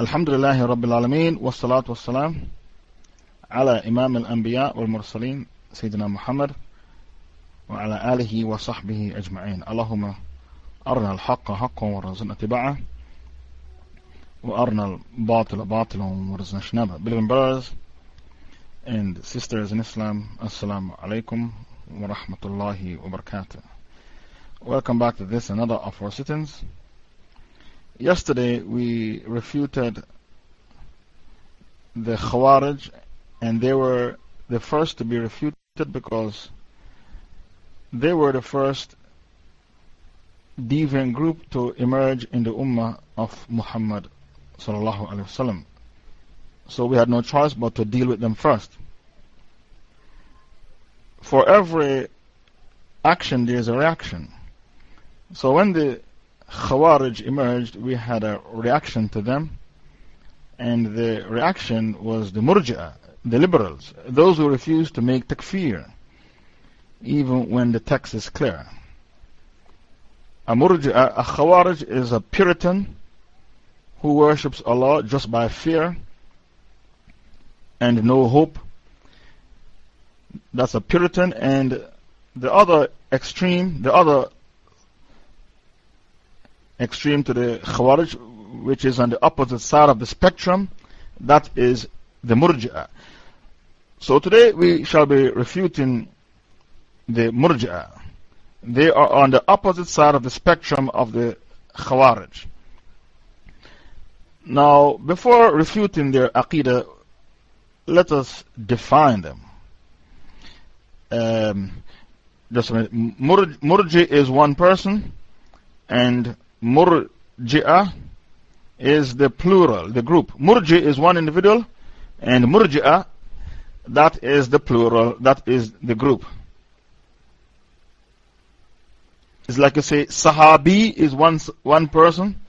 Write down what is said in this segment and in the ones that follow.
الحمد لله رب العالمين والصلاة والسلام على إمام الأنبياء والمرسلين سيدنا محمد وعلى آله وصحبه أجمعين اللهم أرنا الحق حقا ورزقنا اتباعه وأرنا الباطل باطلا ورزقنا اجتنابه Beloved brothers and sisters in Islam alaikum wa rahmatullahi wa barakatuh. Welcome back to this another of our sittings. Yesterday we refuted the Khawarij and they were the first to be refuted because they were the first deviant group to emerge in the Ummah of Muhammad. So we had no choice but to deal with them first. For every action there is a reaction. So when the Khawarij emerged, we had a reaction to them. And the reaction was the Murji'ah, the liberals, those who refuse to make takfir, even when the text is clear. A Murji'ah, a Khawarij is a Puritan who worships Allah just by fear and no hope. That's a Puritan. And the other extreme, the other extreme to the Khawarij, which is on the opposite side of the spectrum, that is the Murji'ah. So today we shall be refuting the Murji'ah. They are on the opposite side of the spectrum of the Khawarij. Now, before refuting their Aqidah, let us define them. Um, just a minute. Murji is one person, and Murji'ah is the plural, the group. Murji is one individual, and Murji'ah, that is the plural, that is the group. It's like you say, Sahabi is one, one person,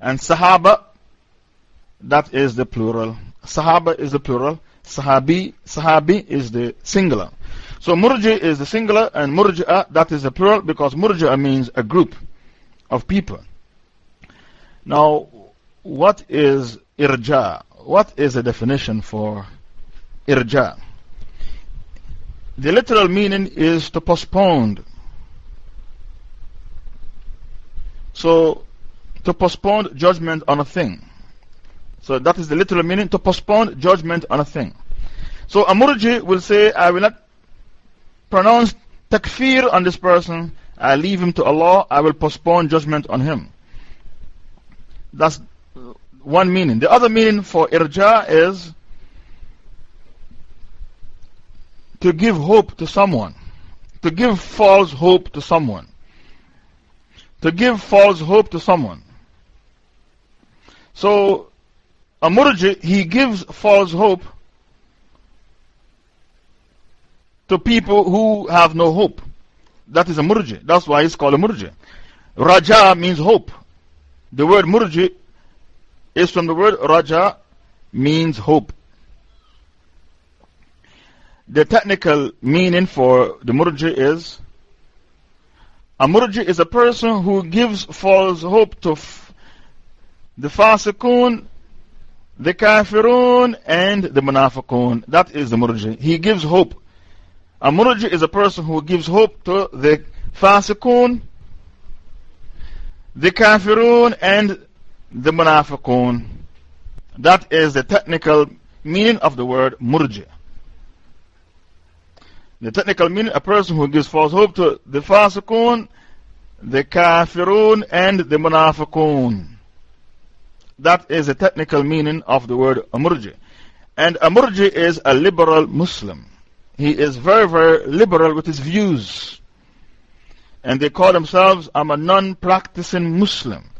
and Sahaba, that is the plural. Sahaba is the plural, Sahabi, Sahabi is the singular. So Murji is the singular, and Murji'ah, that is the plural, because Murji'ah means a group of people. Now, what is irja? What is the definition for irja? The literal meaning is to postpone. So, to postpone judgment on a thing. So, that is the literal meaning to postpone judgment on a thing. So, a murji will say, I will not pronounce takfir on this person, I leave him to Allah, I will postpone judgment on him. That's one meaning. The other meaning for irja is to give hope to someone, to give false hope to someone. To give false hope to someone. So, a murji, he gives false hope to people who have no hope. That is a murji. That's why it's called a murji. Raja means hope. The word murji is from the word raja, means hope. The technical meaning for the murji is a murji is a person who gives false hope to the fasikun, the kafirun, and the munafiqun. That is the murji. He gives hope. A murji is a person who gives hope to the fasikun, the kafirun, and the munafiqun. That is the technical meaning of the word murji. The technical meaning, a person who gives false hope to the fasiqun, the kafirun, and the munafiqun. That is the technical meaning of the word murji. And a murji is a liberal Muslim. He is very, very liberal with his views. And they call themselves, I'm a non practicing Muslim.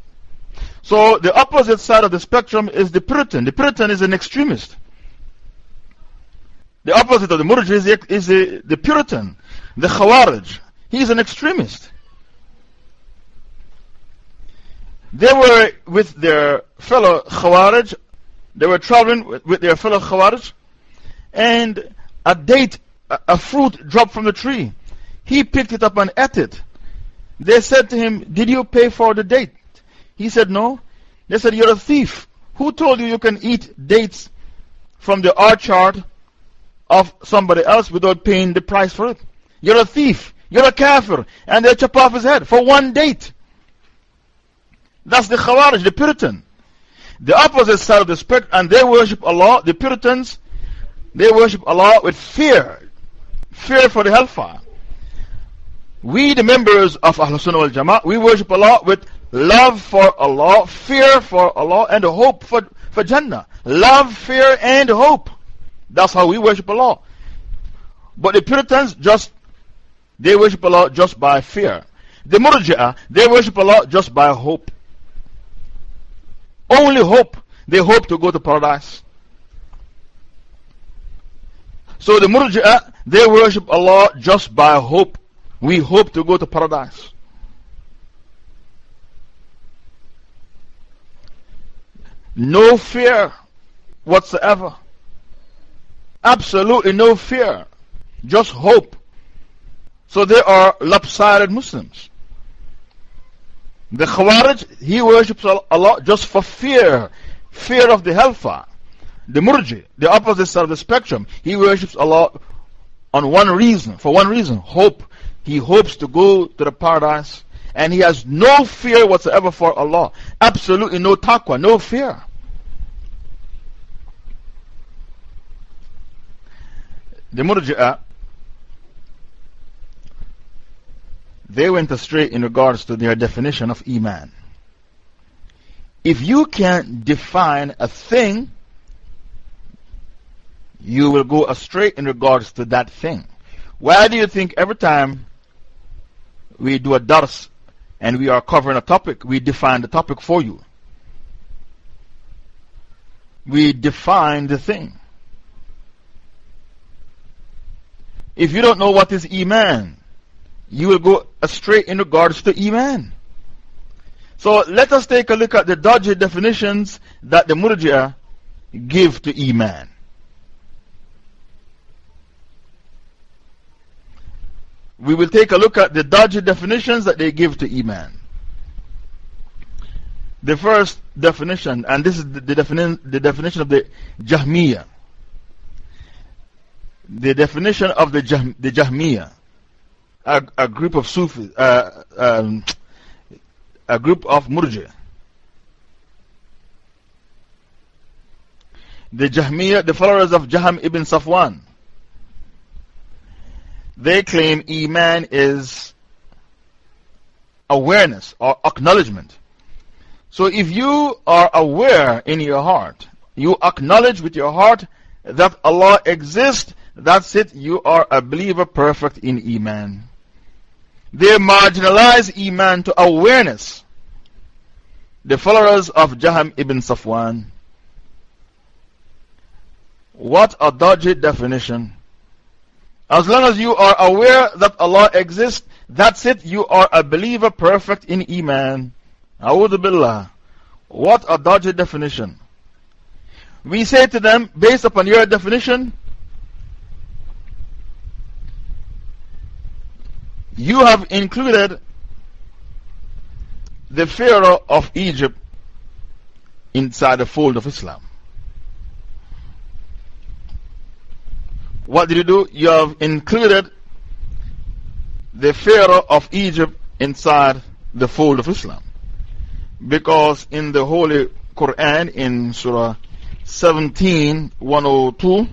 So the opposite side of the spectrum is the Puritan. The Puritan is an extremist. The opposite of the Murji is, the, is the, the Puritan, the Khawarij. He is an extremist. They were with their fellow Khawarij, they were traveling with, with their fellow Khawarij, and a date, a, a fruit dropped from the tree. He picked it up and ate it. They said to him, Did you pay for the date? He said, No. They said, You're a thief. Who told you you can eat dates from the orchard of somebody else without paying the price for it? You're a thief. You're a kafir. And they chop off his head for one date. That's the Khawarij, the Puritan. The opposite side of the spectrum, and they worship Allah, the Puritans, they worship Allah with fear. Fear for the hellfire. We, the members of Ahlul Sunnah wal Jama'ah, we worship Allah with love for Allah, fear for Allah, and hope for, for Jannah. Love, fear, and hope. That's how we worship Allah. But the Puritans just, they worship Allah just by fear. The Murji'ah, they worship Allah just by hope. Only hope. They hope to go to paradise. So the Murji'ah, they worship Allah just by hope. We hope to go to paradise. No fear whatsoever. Absolutely no fear. Just hope. So they are lopsided Muslims. The Khawarij, he worships Allah just for fear. Fear of the hellfire. The Murji, the opposite side of the spectrum, he worships Allah on one reason, for one reason hope. He hopes to go to the paradise and he has no fear whatsoever for Allah. Absolutely no taqwa, no fear. The Murji'ah, they went astray in regards to their definition of Iman. If you can't define a thing, you will go astray in regards to that thing. Why do you think every time we do a dars and we are covering a topic, we define the topic for you? We define the thing. If you don't know what is Iman, you will go astray in regards to Iman. So let us take a look at the dodgy definitions that the Murji'ah give to Iman. We will take a look at the dodgy definitions that they give to Iman. The first definition, and this is the, the, defini the definition of the Jahmiyyah. The definition of the, Jah the Jahmiyyah, a, a group of Sufis, uh, um, a group of Murji. The Jahmiyyah, the followers of Jaham ibn Safwan, they claim Iman is awareness or acknowledgement. So if you are aware in your heart, you acknowledge with your heart that Allah exists, that's it, you are a believer perfect in Iman. They marginalize Iman to awareness. The followers of Jaham ibn Safwan. What a dodgy definition. As long as you are aware that Allah exists, that's it, you are a believer perfect in Iman. A'udhu Billah. What a dodgy definition. We say to them, based upon your definition, you have included the Pharaoh of Egypt inside the fold of Islam. What did you do? You have included the Pharaoh of Egypt inside the fold of Islam. Because in the Holy Quran, in Surah 17 102,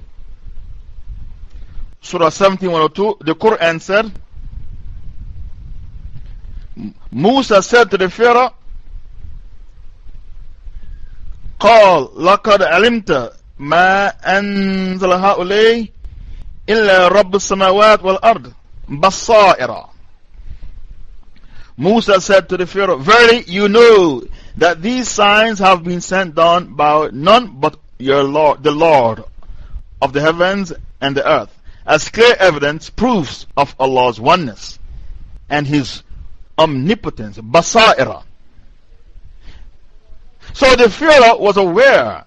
Surah 17 102, the Quran said, Musa said to the Pharaoh, قال لقد علمت ما أنزل هؤلاء إلا رب السماوات والأرض بصائر Musa said to the Pharaoh, Verily you know that these signs have been sent down by none but your Lord, the Lord of the heavens and the earth, as clear evidence, proofs of Allah's oneness and His omnipotence, basaira. So the Pharaoh was aware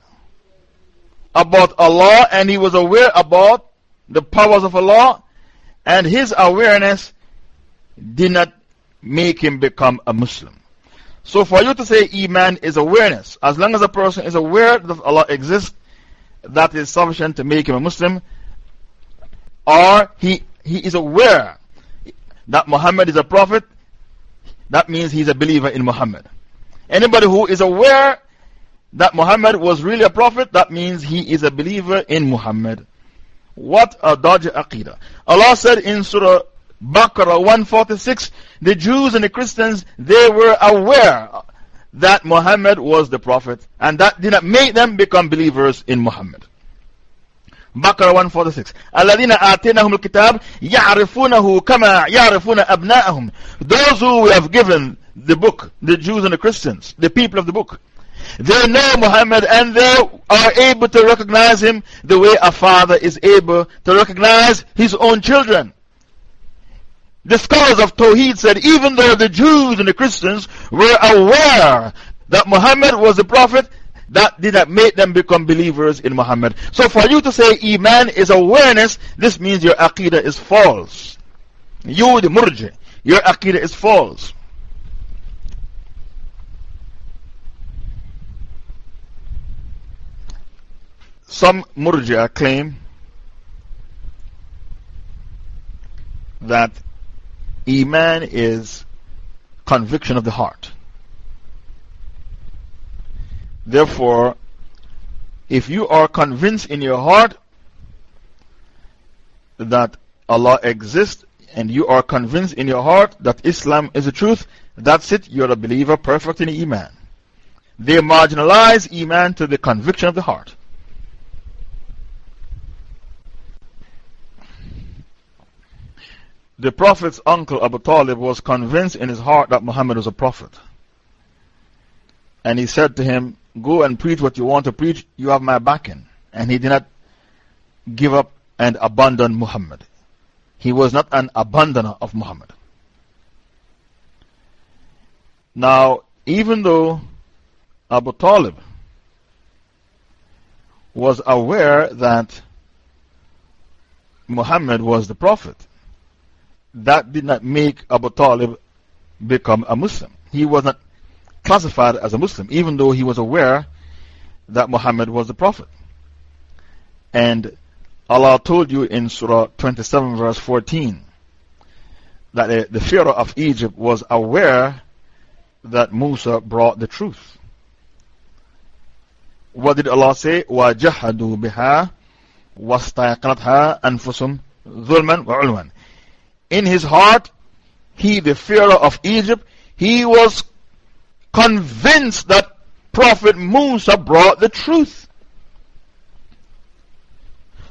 about Allah and he was aware about the powers of Allah, and his awareness did not make him become a Muslim. So for you to say Iman is awareness, as long as a person is aware that Allah exists, that is sufficient to make him a Muslim, or he, he is aware that Muhammad is a prophet, that means he's a believer in Muhammad. Anybody who is aware that Muhammad was really a prophet, that means he is a believer in Muhammad. What a dodgy aqidah. Allah said in Surah Baqarah 146, the Jews and the Christians, they were aware that Muhammad was the prophet, and that did not make them become believers in Muhammad. Baqarah 146. الذين آتيناهم الكتاب يعرفونه كما يعرفون أبناءهم. Those who we have given the book, the Jews and the Christians, the people of the book, they know Muhammad and they are able to recognize him the way a father is able to recognize his own children. The scholars of Tawheed said even though the Jews and the Christians were aware that Muhammad was the prophet, that did not make them become believers in Muhammad. So for you to say Iman is awareness, this means your Aqidah is false. You, the Murji, your Aqidah is false. Some Murji'ah claim that Iman is conviction of the heart. Therefore, if you are convinced in your heart that Allah exists and you are convinced in your heart that Islam is the truth, that's it, you're a believer perfect in Iman. They marginalize Iman to the conviction of the heart. The Prophet's uncle Abu Talib was convinced in his heart that Muhammad was a prophet. And he said to him, Go and preach what you want to preach, you have my backing. And he did not give up and abandon Muhammad. He was not an abandoner of Muhammad. Now, even though Abu Talib was aware that Muhammad was the Prophet, that did not make Abu Talib become a Muslim. He was not classified as a Muslim, even though he was aware that Muhammad was the Prophet. And Allah told you in Surah 27, verse 14, that the, the Pharaoh of Egypt was aware that Musa brought the truth. What did Allah say? وَجَحَدُوا بِهَا وَاسْتَيْقَنَتْهَا أَنفُسُمْ ظُلْمًا وَعُلْوًا in his heart, he, the Pharaoh of Egypt, he was convinced that Prophet Musa brought the truth.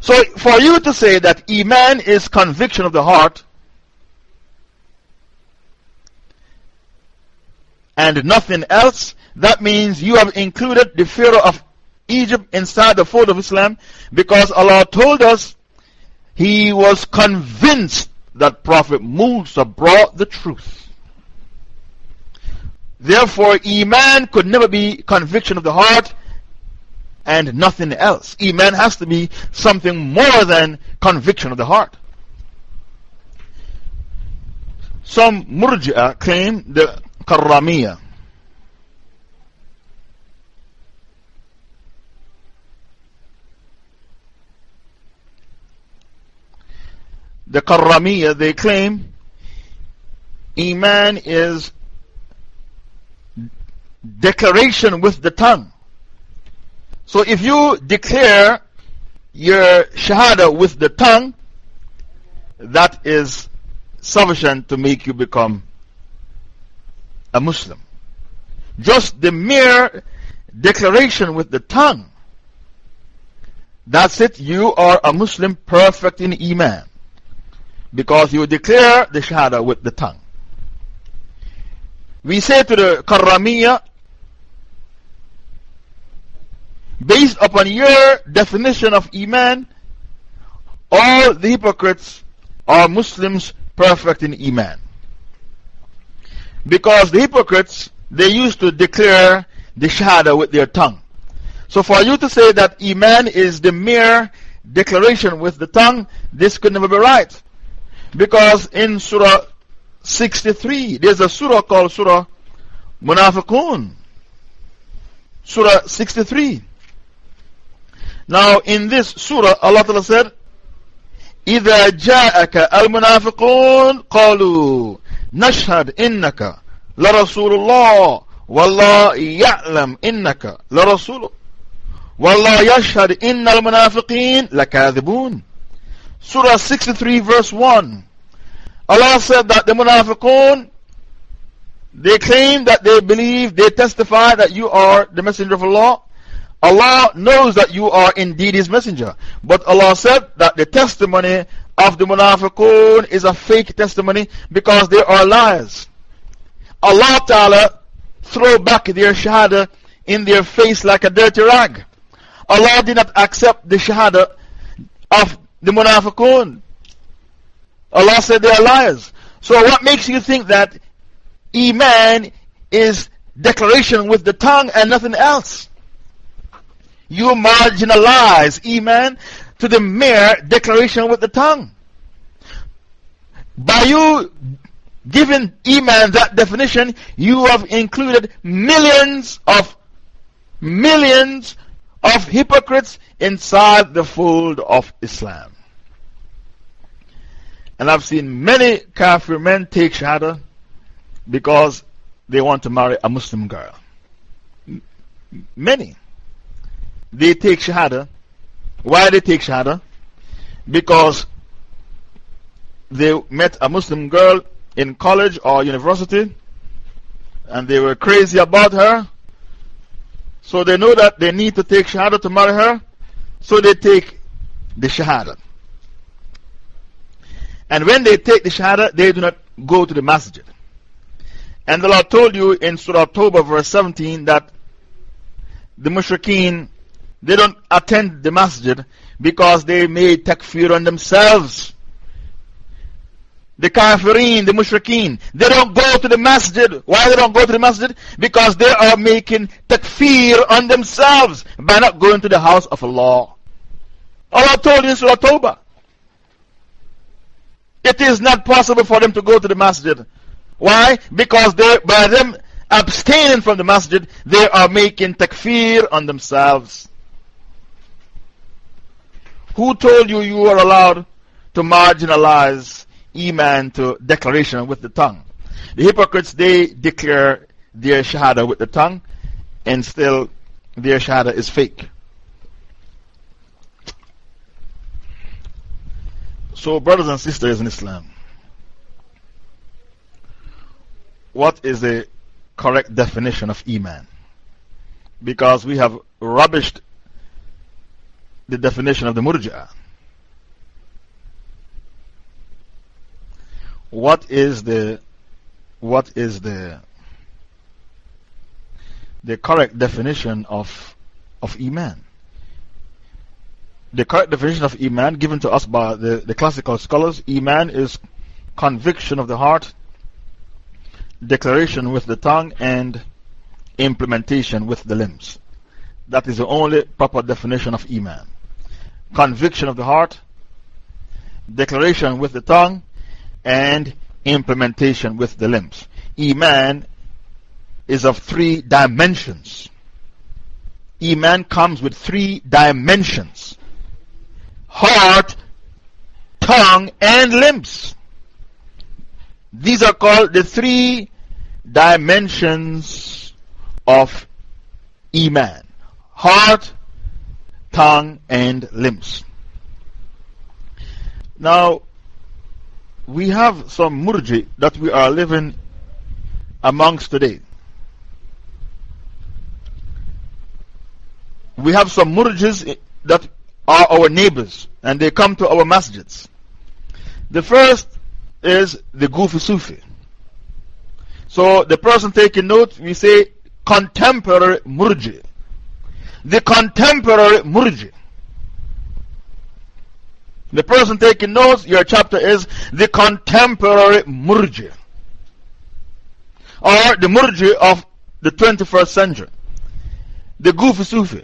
So, for you to say that Iman is conviction of the heart and nothing else, that means you have included the Pharaoh of Egypt inside the fold of Islam because Allah told us he was convinced that Prophet Musa brought the truth. Therefore, Iman could never be conviction of the heart and nothing else. Iman has to be something more than conviction of the heart. Some Murji'ah claim the Karramiyah. The Karramiyah, they claim Iman is declaration with the tongue. So if you declare your Shahada with the tongue, that is sufficient to make you become a Muslim. Just the mere declaration with the tongue, that's it, you are a Muslim perfect in Iman. Because you declare the Shahada with the tongue. We say to the Karramiyah, based upon your definition of Iman, all the hypocrites are Muslims perfect in Iman. Because the hypocrites, they used to declare the Shahada with their tongue. So for you to say that Iman is the mere declaration with the tongue, this could never be right. Because in Surah 63, there's a surah called Surah Munafiqun. Surah 63. Now, in this surah, Allah Ta'ala said, إذا جاءك المنافقون قالوا نشهد إنك لرسول الله والله يعلم إنك لرسول والله يشهد إن المنافقين لكاذبون Surah 63 verse 1 Allah said that the munafiqun they claim that they believe, they testify that you are the messenger of Allah. Allah knows that you are indeed His messenger. But Allah said that the testimony of the munafiqun is a fake testimony because they are liars. Allah Ta'ala throw back their shahada in their face like a dirty rag. Allah did not accept the shahada of the munafiqun. Allah said they are liars. So what makes you think that Iman is declaration with the tongue and nothing else? You marginalize Iman to the mere declaration with the tongue. By you giving Iman that definition, you have included millions of millions of hypocrites inside the fold of Islam. And I've seen many Kafir men take Shahada because they want to marry a Muslim girl. Many. They take Shahada. Why they take Shahada? Because they met a Muslim girl in college or university and they were crazy about her. So they know that they need to take Shahada to marry her. So they take the Shahada. And when they take the Shahada, they do not go to the masjid. And the Lord told you in Surah Tawbah, verse 17, that the mushrikeen, they don't attend the masjid because they made takfir on themselves. The kafirin, the mushrikeen, they don't go to the masjid. Why they don't go to the masjid? Because they are making takfir on themselves by not going to the house of Allah. Allah told you in Surah Tawbah. It is not possible for them to go to the masjid. Why? Because they, by them abstaining from the masjid, they are making takfir on themselves. Who told you you are allowed to marginalize Iman to declaration with the tongue? The hypocrites, they declare their Shahada with the tongue, and still their Shahada is fake. So, brothers and sisters in Islam, what is the correct definition of Iman? Because we have rubbished the definition of the Murji'ah. What is the what is the the correct definition of of Iman? The correct definition of Iman given to us by the, the classical scholars Iman is conviction of the heart, declaration with the tongue, and implementation with the limbs. That is the only proper definition of Iman. Conviction of the heart, declaration with the tongue, and implementation with the limbs. Iman is of three dimensions. Iman comes with three dimensions heart, tongue, and limbs. These are called the three dimensions of Iman heart, tongue, and limbs. Now, we have some murji that we are living amongst today. We have some murjis that are our neighbors and they come to our masjids. The first is the goofy Sufi. So the person taking note, we say contemporary murji. The contemporary murji. The person taking notes, your chapter is the contemporary murji. Or the murji of the 21st century. The goofy Sufi.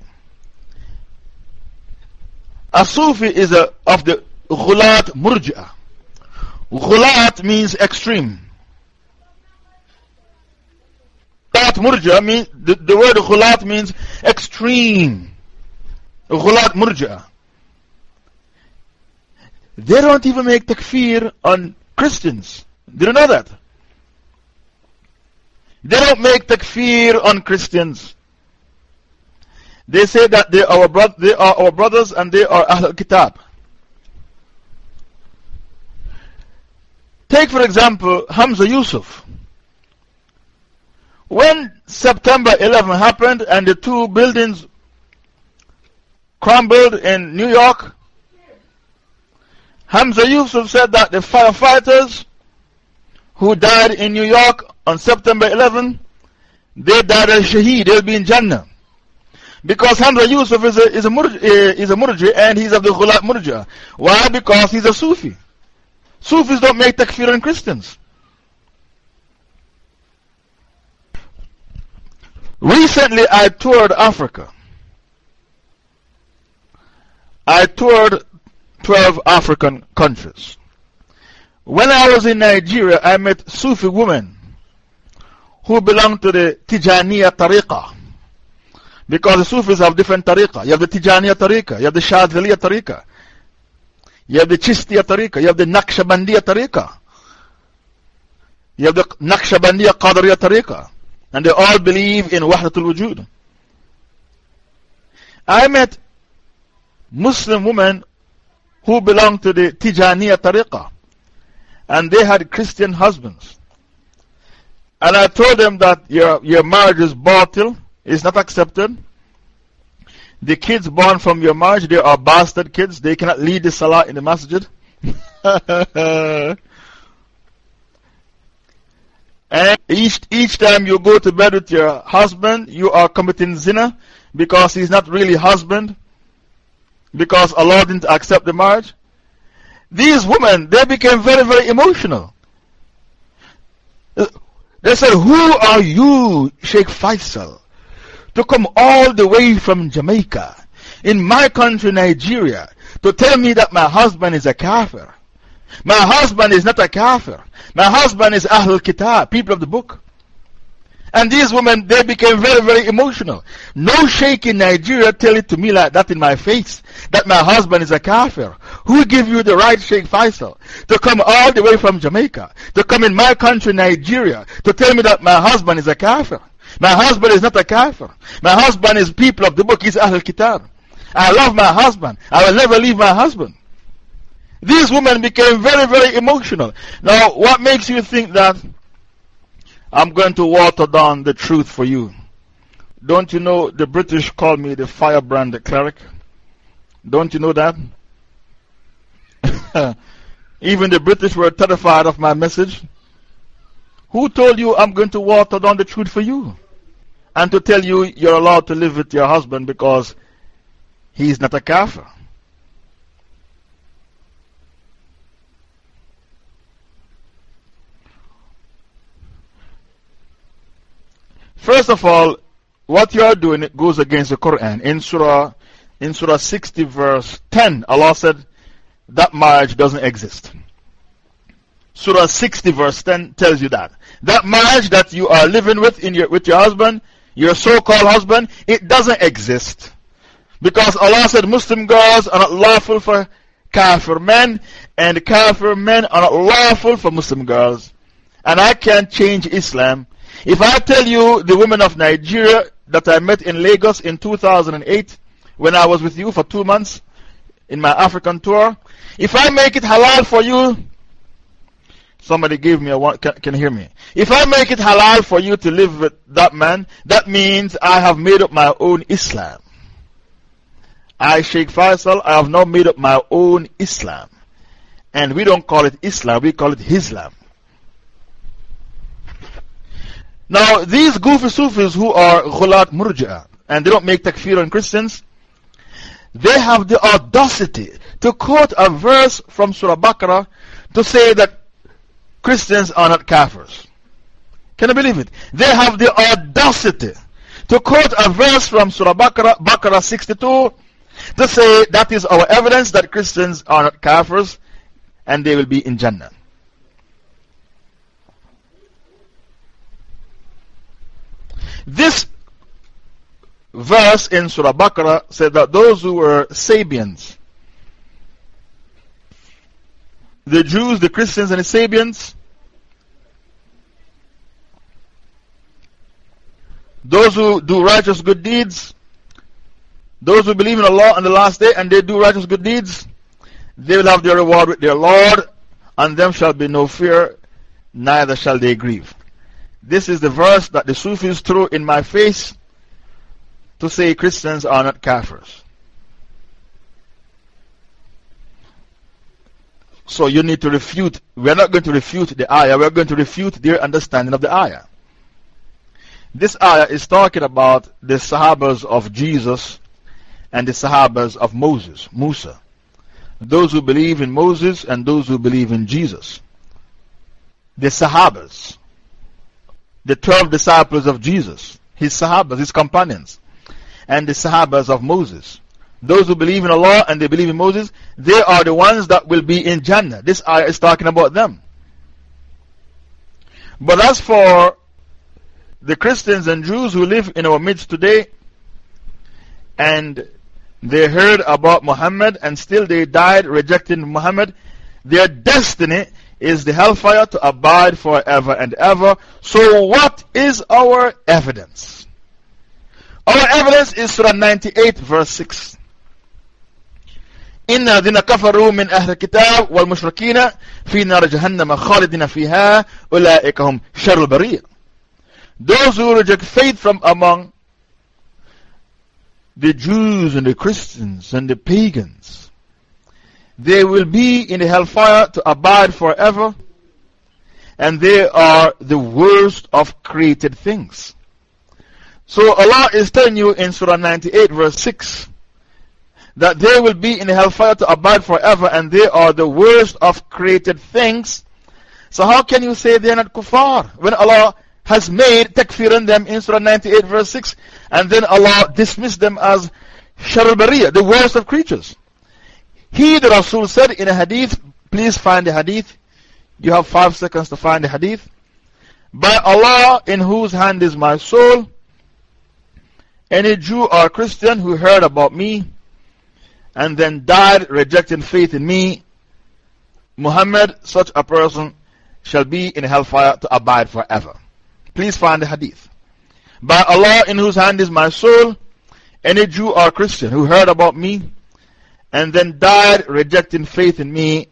A Sufi is a, of the Ghulat Murji'ah. Ghulat means extreme. Ghulat Murja means, the, the word Ghulat means extreme. Ghulat Murja. They don't even make takfir on Christians. Did you know that? They don't make takfir on Christians. They say that they are, our they are our brothers and they are Ahl Kitab. Take, for example, Hamza Yusuf. When September 11 happened and the two buildings crumbled in New York, Hamza Yusuf said that the firefighters who died in New York on September 11, they died as shaheed, they'll be in Jannah. Because Hamza Yusuf is a, is a, murj, eh, is a murji and he's of the Ghulat Murja. Why? Because he's a Sufi. Sufis don't make takfir on Christians. Recently, I toured Africa. I toured 12 African countries. When I was in Nigeria, I met Sufi women who belong to the Tijaniya Tariqa. Because the Sufis have different tariqa. You have the Tijaniya tariqa, you have the Shadhiliya tariqa, you have the Chishtiya tariqa, you have the Naqshbandiya tariqa, you have the Naqshbandiya Qadriya tariqa. And they all believe in Wahdatul Wujud. I met Muslim women who belong to the Tijaniya tariqa. And they had Christian husbands. And I told them that your, your marriage is batil is not accepted. The kids born from your marriage, they are bastard kids. They cannot lead the salah in the masjid. and each, each time you go to bed with your husband, you are committing zina because he's not really husband. Because Allah didn't accept the marriage. These women, they became very, very emotional. They said, Who are you, Sheikh Faisal? To come all the way from Jamaica, in my country, Nigeria, to tell me that my husband is a kafir. My husband is not a kafir. My husband is Ahlul Kitab, people of the book. And these women, they became very, very emotional. No sheikh in Nigeria tell it to me like that in my face, that my husband is a kafir. Who give you the right, Sheikh Faisal, to come all the way from Jamaica, to come in my country, Nigeria, to tell me that my husband is a kafir? My husband is not a kafir. My husband is people of the book, he's Ahl Kitab. I love my husband. I will never leave my husband. These women became very, very emotional. Now, what makes you think that I'm going to water down the truth for you? Don't you know the British call me the firebrand cleric? Don't you know that? Even the British were terrified of my message. Who told you I'm going to water down the truth for you? And to tell you you're allowed to live with your husband because he's not a kafir. First of all, what you are doing goes against the Quran. In Surah, in Surah 60, verse 10, Allah said that marriage doesn't exist. Surah 60, verse 10 tells you that. That marriage that you are living with, in your, with your husband, your so called husband, it doesn't exist. Because Allah said Muslim girls are not lawful for Kafir men, and Kafir men are not lawful for Muslim girls. And I can't change Islam. If I tell you the women of Nigeria that I met in Lagos in 2008, when I was with you for two months in my African tour, if I make it halal for you Somebody give me a one, can, can hear me. If I make it halal for you to live with that man, that means I have made up my own Islam. I, Sheikh Faisal, I have now made up my own Islam. And we don't call it Islam, we call it Islam. Now, these goofy Sufis who are Ghulat Murja and they don't make takfir on Christians, they have the audacity to quote a verse from Surah Baqarah to say that Christians are not kafirs. Can you believe it? They have the audacity to quote a verse from Surah Baqarah, Baqarah 62 to say that is our evidence that Christians are not kafirs and they will be in Jannah. This verse in Surah Baqarah said that those who were Sabians, the Jews, the Christians, and the Sabians, those who do righteous good deeds, those who believe in Allah on the last day and they do righteous good deeds, they will have their reward with their Lord, and them shall be no fear, neither shall they grieve. This is the verse that the Sufis threw in my face to say Christians are not kafirs. So you need to refute. We're not going to refute the ayah, we're going to refute their understanding of the ayah. This ayah is talking about the Sahabas of Jesus and the Sahabas of Moses, Musa. Those who believe in Moses and those who believe in Jesus. The Sahabas, the 12 disciples of Jesus, his Sahabas, his companions, and the Sahabas of Moses. Those who believe in Allah and they believe in Moses, they are the ones that will be in Jannah. This ayah is talking about them. But as for the Christians and Jews who live in our midst today, and they heard about Muhammad and still they died rejecting Muhammad. Their destiny is the hellfire to abide forever and ever. So, what is our evidence? Our evidence is Surah 98, verse 6. إن الذين كفروا من أهل الكتاب والمشركين في نار جهنم خالدين فيها أولئك هم شر البرية. Those who reject faith from among the Jews and the Christians and the pagans. They will be in the hellfire to abide forever, and they are the worst of created things. So Allah is telling you in Surah 98, verse 6, that they will be in hellfire to abide forever, and they are the worst of created things. So, how can you say they are not kuffar when Allah has made takfir them in Surah 98, verse 6, and then Allah dismissed them as Sharabariya, the worst of creatures. He, the Rasul, said in a hadith, please find the hadith. You have five seconds to find the hadith. By Allah, in whose hand is my soul, any Jew or Christian who heard about me and then died rejecting faith in me, Muhammad, such a person shall be in hellfire to abide forever. Please find the hadith. By Allah, in whose hand is my soul, any Jew or Christian who heard about me and then died rejecting faith in me,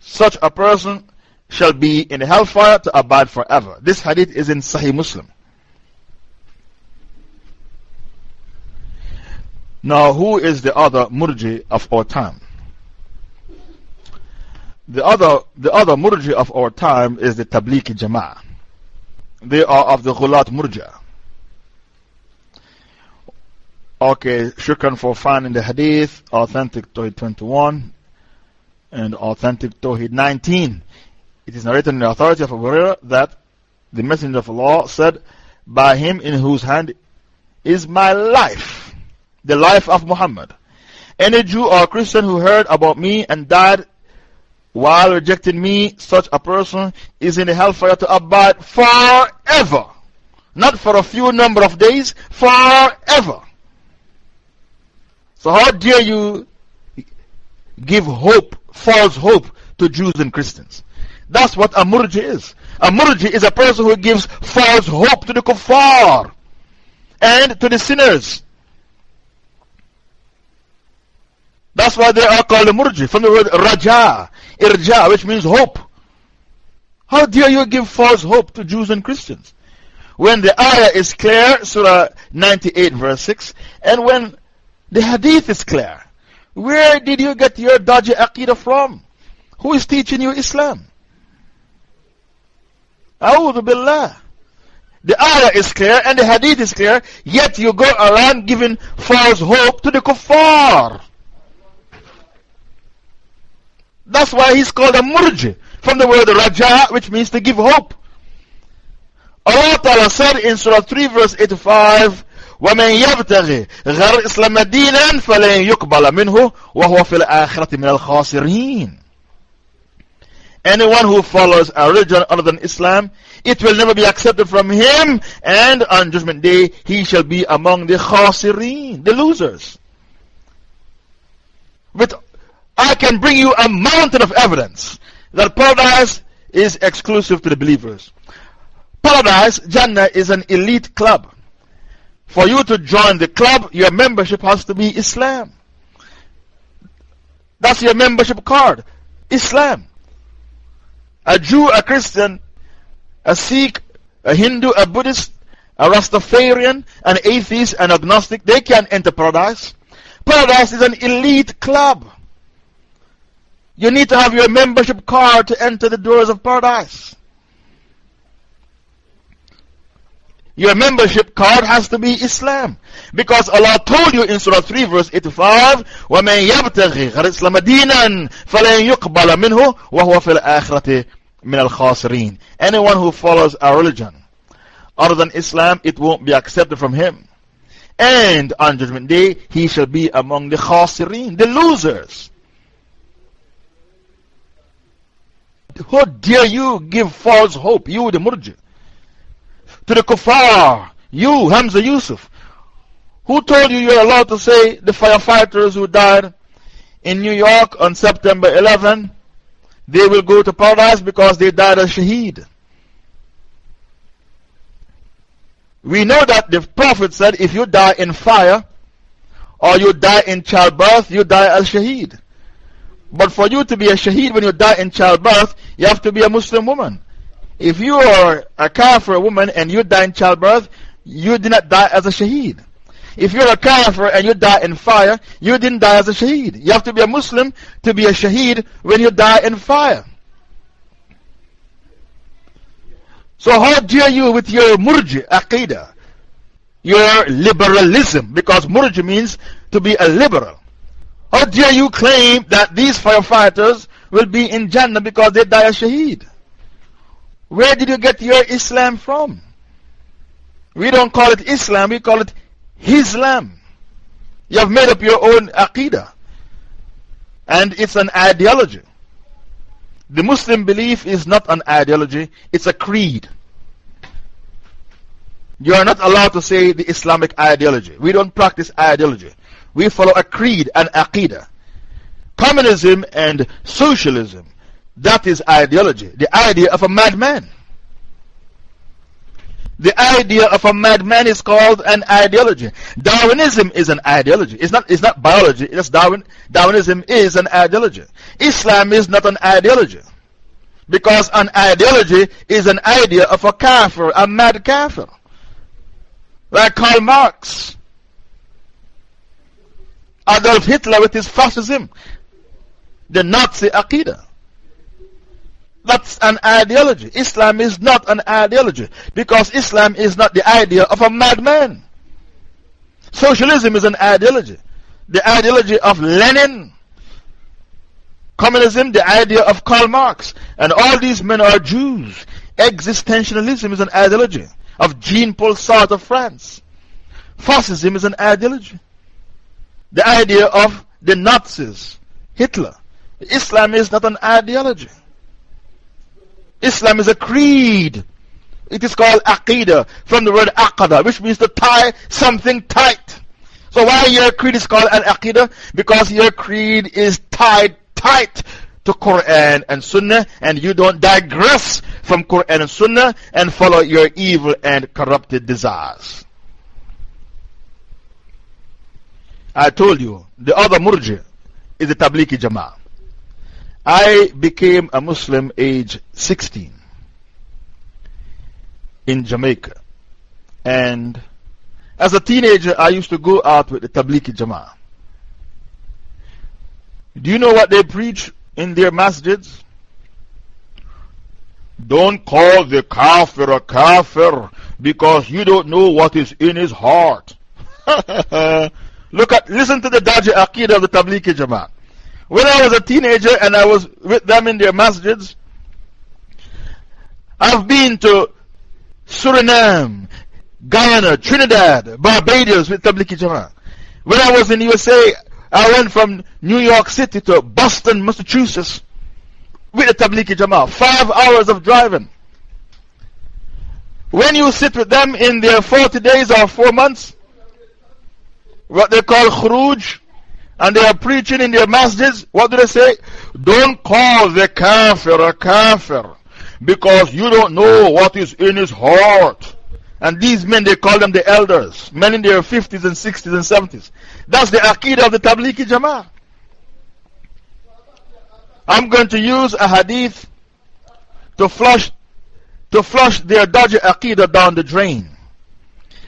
such a person shall be in hellfire to abide forever. This hadith is in Sahih Muslim. Now, who is the other murji of our time? The other, the other murji of our time is the Tablighi Jama'ah. They are of the Ghulat Murja. Okay, shukran for finding the hadith, authentic Tawhid 21 and authentic Tawhid 19. It is narrated in the authority of Abu Hurairah that the Messenger of Allah said, By him in whose hand is my life, the life of Muhammad. Any Jew or Christian who heard about me and died while rejecting me, such a person is in the hellfire to abide forever. Not for a few number of days, forever. So, how dare you give hope, false hope, to Jews and Christians? That's what a murji is. A murji is a person who gives false hope to the kuffar and to the sinners. That's why they are called murji, from the word raja, irja, which means hope. How dare you give false hope to Jews and Christians? When the ayah is clear, Surah 98, verse 6, and when the hadith is clear, where did you get your dodgy aqidah from? Who is teaching you Islam? A'udhu billah. The ayah is clear and the hadith is clear, yet you go around giving false hope to the kuffar. That's why he's called a murji, from the word raja, which means to give hope. Allah Ta'ala said in Surah 3, verse 85, ومن يبتغي غير الإسلام دينا فلن يقبل منه وهو في الآخرة من الخاسرين Anyone who follows a religion other than Islam, it will never be accepted from him, and on Judgment Day, he shall be among the khasirin, the losers. With, I can bring you a mountain of evidence that paradise is exclusive to the believers. Paradise, Jannah, is an elite club. For you to join the club, your membership has to be Islam. That's your membership card. Islam. A Jew, a Christian, a Sikh, a Hindu, a Buddhist, a Rastafarian, an atheist, an agnostic, they can't enter paradise. Paradise is an elite club. You need to have your membership card to enter the doors of paradise. Your membership card has to be Islam. Because Allah told you in Surah 3 verse 85, وَمَنْ يَبْتَغِي غَيْرَ الْإِسْلَامَ دِينًا فَلَنْ يُقْبَلَ مِنْهُ وَهُوَ فِي الْآخِرَةِ مِنَ الْخَاسِرِينَ Anyone who follows a religion other than Islam, it won't be accepted from him. And on Judgment Day, he shall be among the khasirin, the losers. How dare you give false hope, you the murji? to the kuffar, you, Hamza Yusuf. Who told you you're allowed to say the firefighters who died in New York on September 11, they will go to paradise because they died as shaheed? We know that the Prophet said if you die in fire or you die in childbirth, you die as shaheed. But for you to be a shaheed when you die in childbirth, you have to be a Muslim woman. If you are a kafir, woman, and you die in childbirth, you did not die as a shaheed. If you're a kafir and you die in fire, you didn't die as a shaheed. You have to be a Muslim to be a shaheed when you die in fire. So, how dare you with your murji aqidah, your liberalism, because murji means to be a liberal. How dare you claim that these firefighters will be in Jannah because they die as shaheed? Where did you get your Islam from? We don't call it Islam, we call it Islam. You have made up your own aqidah. And it's an ideology. The Muslim belief is not an ideology, it's a creed. You are not allowed to say the Islamic ideology. We don't practice ideology. We follow a creed, an aqidah. Communism and socialism that is ideology. The idea of a madman. The idea of a madman is called an ideology. Darwinism is an ideology. It's not, it's not biology, it's Darwin. Darwinism is an ideology. Islam is not an ideology. Because an ideology is an idea of a kafir, a mad kafir. Like Karl Marx. Adolf Hitler with his fascism. The Nazi Aqidah. That's an ideology. Islam is not an ideology because Islam is not the idea of a madman. Socialism is an ideology. The ideology of Lenin. Communism, the idea of Karl Marx. And all these men are Jews. Existentialism is an ideology of Jean Paul Sartre of France. Fascism is an ideology. The idea of the Nazis, Hitler. Islam is not an ideology. Islam is a creed. It is called Aqidah from the word Aqada, which means to tie something tight. So, why your creed is called an Aqidah? Because your creed is tied tight to Quran and Sunnah, and you don't digress from Quran and Sunnah and follow your evil and corrupted desires. I told you, the other murji is the Tablighi Jama'ah. I became a Muslim age 16 in Jamaica. And as a teenager, I used to go out with the Tablighi Jama'ah. Do you know what they preach in their masjids? Don't call the kafir a kafir because you don't know what is in his heart. Look at, listen to the Daji Aqidah of the Tablighi Jama'ah. When I was a teenager and I was with them in their masjids, I've been to Suriname, Guyana, Trinidad, Barbados with Tablighi Jama'ah. When I was in USA, I went from New York City to Boston, Massachusetts with the Tablighi Jama'ah. Five hours of driving. When you sit with them in their 40 days or 4 months, what they call khuruj, and they are preaching in their masjids, what do they say? Don't call the kafir a kafir because you don't know what is in his heart. And these men, they call them the elders, men in their 50s and 60s and 70s. That's the aqidah of the Tablighi Jama'ah. I'm going to use a hadith to flush, to flush their dodgy aqidah down the drain.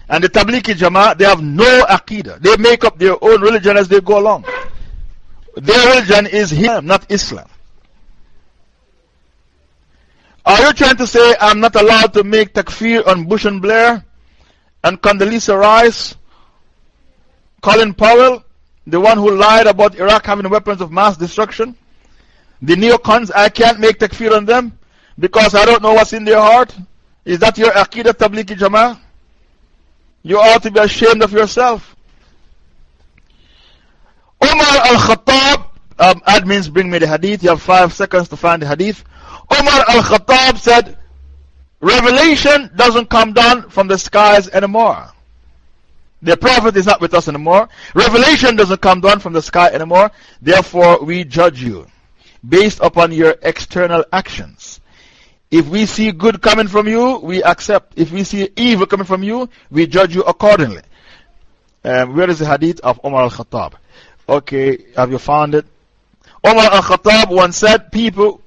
And the Tablighi Jama'ah, they have no aqidah. They make up their own religion as they go along. Their religion is Islam, not Islam. Are you trying to say I'm not allowed to make takfir on Bush and Blair and Condoleezza Rice, Colin Powell, the one who lied about Iraq having weapons of mass destruction? The neocons, I can't make takfir on them because I don't know what's in their heart. Is that your Aqidah Tablighi Jama'ah? You ought to be ashamed of yourself. Umar al Khattab, um, admins bring me the hadith. You have five seconds to find the hadith. Umar al Khattab said, Revelation doesn't come down from the skies anymore. The Prophet is not with us anymore. Revelation doesn't come down from the sky anymore. Therefore, we judge you based upon your external actions. If we see good coming from you, we accept. If we see evil coming from you, we judge you accordingly. Um, where is the hadith of Umar al Khattab? Okay, have you found it? Umar al Khattab once said, People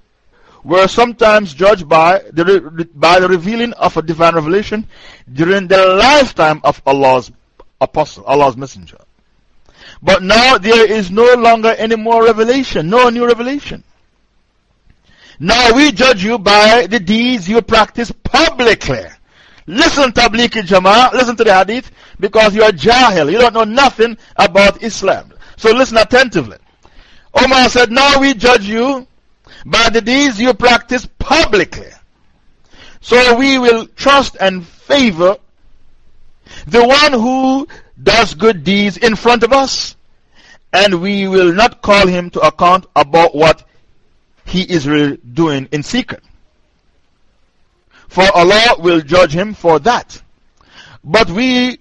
were sometimes judged by the, by the revealing of a divine revelation during the lifetime of Allah's apostle, Allah's messenger. But now there is no longer any more revelation, no new revelation. Now we judge you by the deeds you practice publicly. Listen, Tablighi Jama'ah, listen to the hadith, because you are jahil. You don't know nothing about Islam. So listen attentively. Omar said, Now we judge you by the deeds you practice publicly. So we will trust and favor the one who does good deeds in front of us, and we will not call him to account about what he is doing in secret. For Allah will judge him for that. But we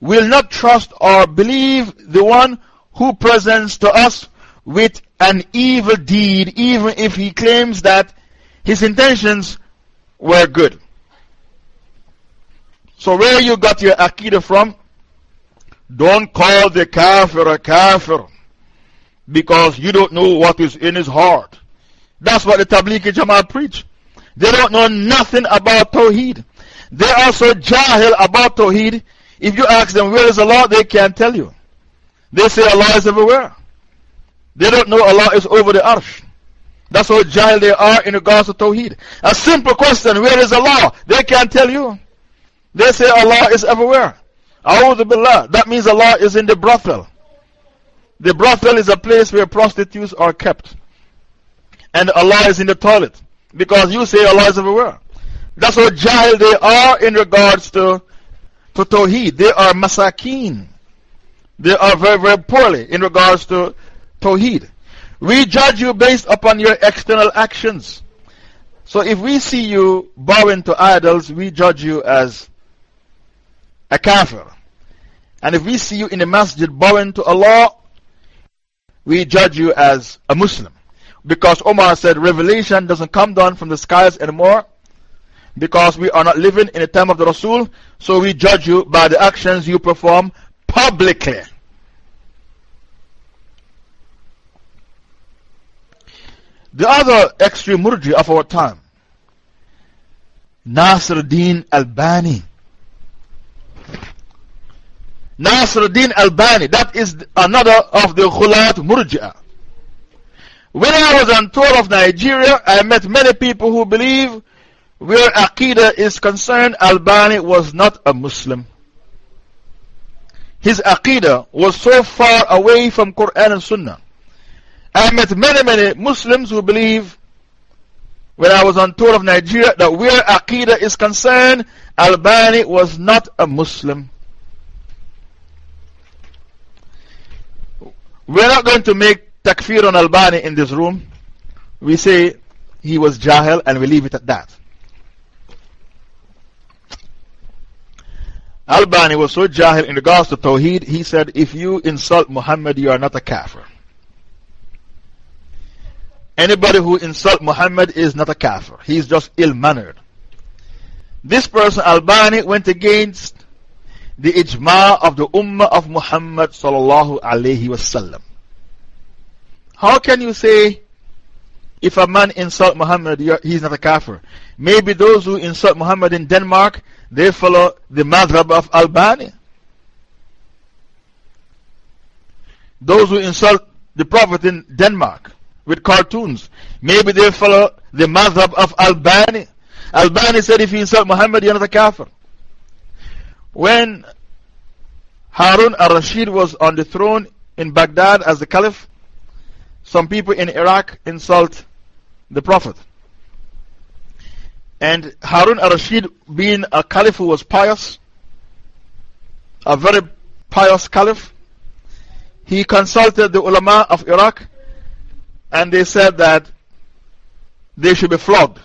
will not trust or believe the one who presents to us with an evil deed, even if he claims that his intentions were good. So, where you got your Aqidah from, don't call the kafir a kafir because you don't know what is in his heart. That's what the Tablighi Jama'ah preach. They don't know nothing about Tawheed. They are so jahil about Tawheed. If you ask them where is Allah, they can't tell you. They say Allah is everywhere. They don't know Allah is over the arsh. That's how jahil they are in regards to Tawheed. A simple question, where is Allah? They can't tell you. They say Allah is everywhere. A'udhu Billah. That means Allah is in the brothel. The brothel is a place where prostitutes are kept. And Allah is in the toilet. Because you say Allah is everywhere. That's how jahil they are in regards to, to Tawheed. They are masakeen. They are very, very poorly in regards to Tawheed. We judge you based upon your external actions. So if we see you bowing to idols, we judge you as a kafir. And if we see you in the masjid bowing to Allah, we judge you as a Muslim. Because Omar said revelation doesn't come down from the skies anymore. Because we are not living in the time of the Rasul. So we judge you by the actions you perform publicly. The other extreme murji of our time, Nasruddin Albani. Nasruddin Albani, that is another of the Khulat Murji'ah. When I was on tour of Nigeria, I met many people who believe where Aqidah is concerned, Albani was not a Muslim. His Aqidah was so far away from Quran and Sunnah. I met many, many Muslims who believe, when I was on tour of Nigeria, that where Aqidah is concerned, Albani was not a Muslim. We're not going to make takfir on Albani in this room. We say he was Jahil, and we leave it at that. Albani was so Jahil in regards to Tawheed, he said, If you insult Muhammad, you are not a kafir. Anybody who insults Muhammad is not a kafir. He is just ill mannered. This person, Albani, went against the ijma of the ummah of Muhammad sallallahu alayhi wasallam. How can you say if a man insult Muhammad, he's not a kafir? Maybe those who insult Muhammad in Denmark, they follow the madhab of Albani. Those who insult the Prophet in Denmark, with cartoons. Maybe they follow the madhab of Albani. Albani said if you insult Muhammad, you're not a kafir. When Harun al Rashid was on the throne in Baghdad as the caliph, some people in Iraq insult the Prophet. And Harun al Rashid, being a caliph who was pious, a very pious caliph, he consulted the ulama of Iraq and they said that they should be flogged.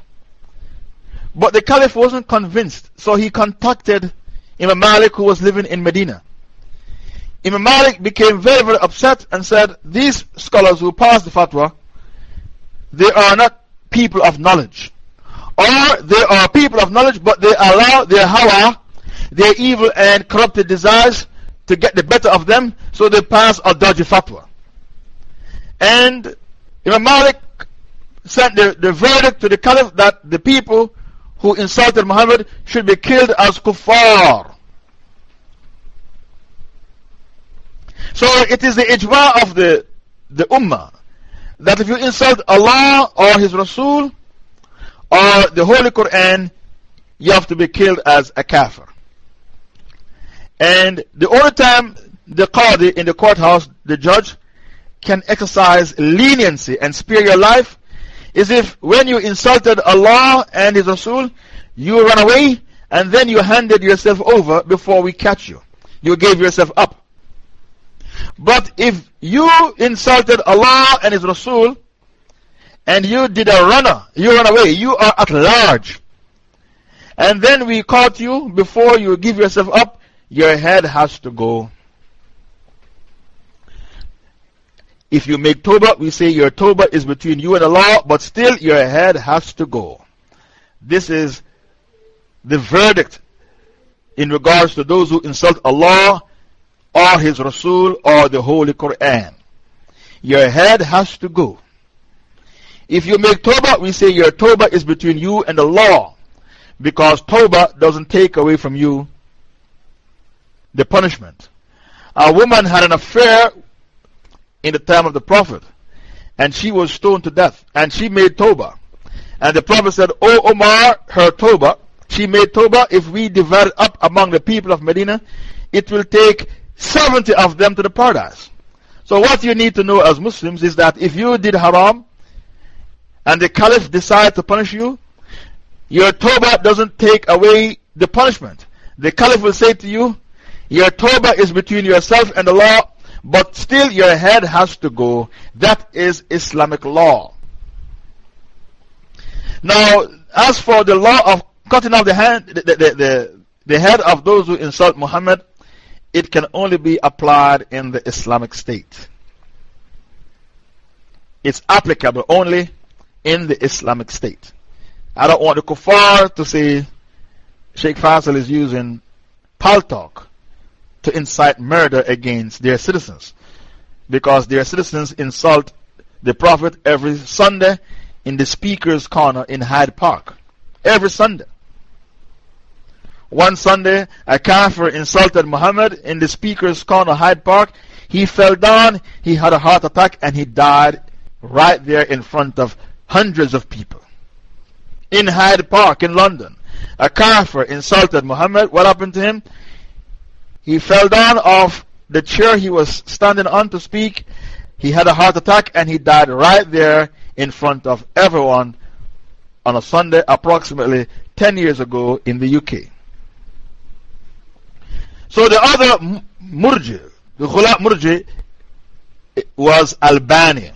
But the caliph wasn't convinced, so he contacted Imam Malik, who was living in Medina. Imam Malik became very, very upset and said, These scholars who passed the fatwa, they are not people of knowledge. Or they are people of knowledge, but they allow their hawa, their evil and corrupted desires to get the better of them, so they pass a dodgy fatwa. And Imam Malik sent the, the verdict to the Caliph that the people who insulted Muhammad should be killed as kuffar. So it is the ijma of the, the ummah that if you insult Allah or His Rasul or the Holy Quran, you have to be killed as a kafir. And the only time the qadi in the courthouse, the judge, can exercise leniency and spare your life is if when you insulted Allah and His Rasul, you ran away and then you handed yourself over before we catch you. You gave yourself up. But if you insulted Allah and His Rasul and you did a runner, you run away, you are at large. And then we caught you before you give yourself up, your head has to go. If you make Toba, we say your Toba is between you and Allah, but still your head has to go. This is the verdict in regards to those who insult Allah or His Rasul or the Holy Quran. Your head has to go. If you make Toba, we say your Toba is between you and the law. because Toba doesn't take away from you the punishment. A woman had an affair in the time of the Prophet. And she was stoned to death. And she made Toba. And the Prophet said, O Omar, her Toba, she made Toba. If we divide up among the people of Medina, it will take 70 of them to the paradise. So, what you need to know as Muslims is that if you did haram and the Caliph decides to punish you, your Toba doesn't take away the punishment. The Caliph will say to you, Your Toba is between yourself and the law but still your head has to go. That is Islamic law. Now, as for the law of cutting off the, hand, the, the, the, the head of those who insult Muhammad, it can only be applied in the Islamic State. It's applicable only in the Islamic State. I don't want the kuffar to say Sheikh Faisal is using paltalk to incite murder against their citizens. Because their citizens insult the Prophet every Sunday in the Speaker's Corner in Hyde Park. Every Sunday. One Sunday, a kafir insulted Muhammad in the Speaker's Corner, Hyde Park. He fell down, he had a heart attack, and he died right there in front of hundreds of people. In Hyde Park in London, a kafir insulted Muhammad. What happened to him? He fell down off the chair he was standing on to speak. He had a heart attack and he died right there in front of everyone on a Sunday, approximately 10 years ago in the UK. So the other Murji, the Ghula Murji, eh, was Albanian,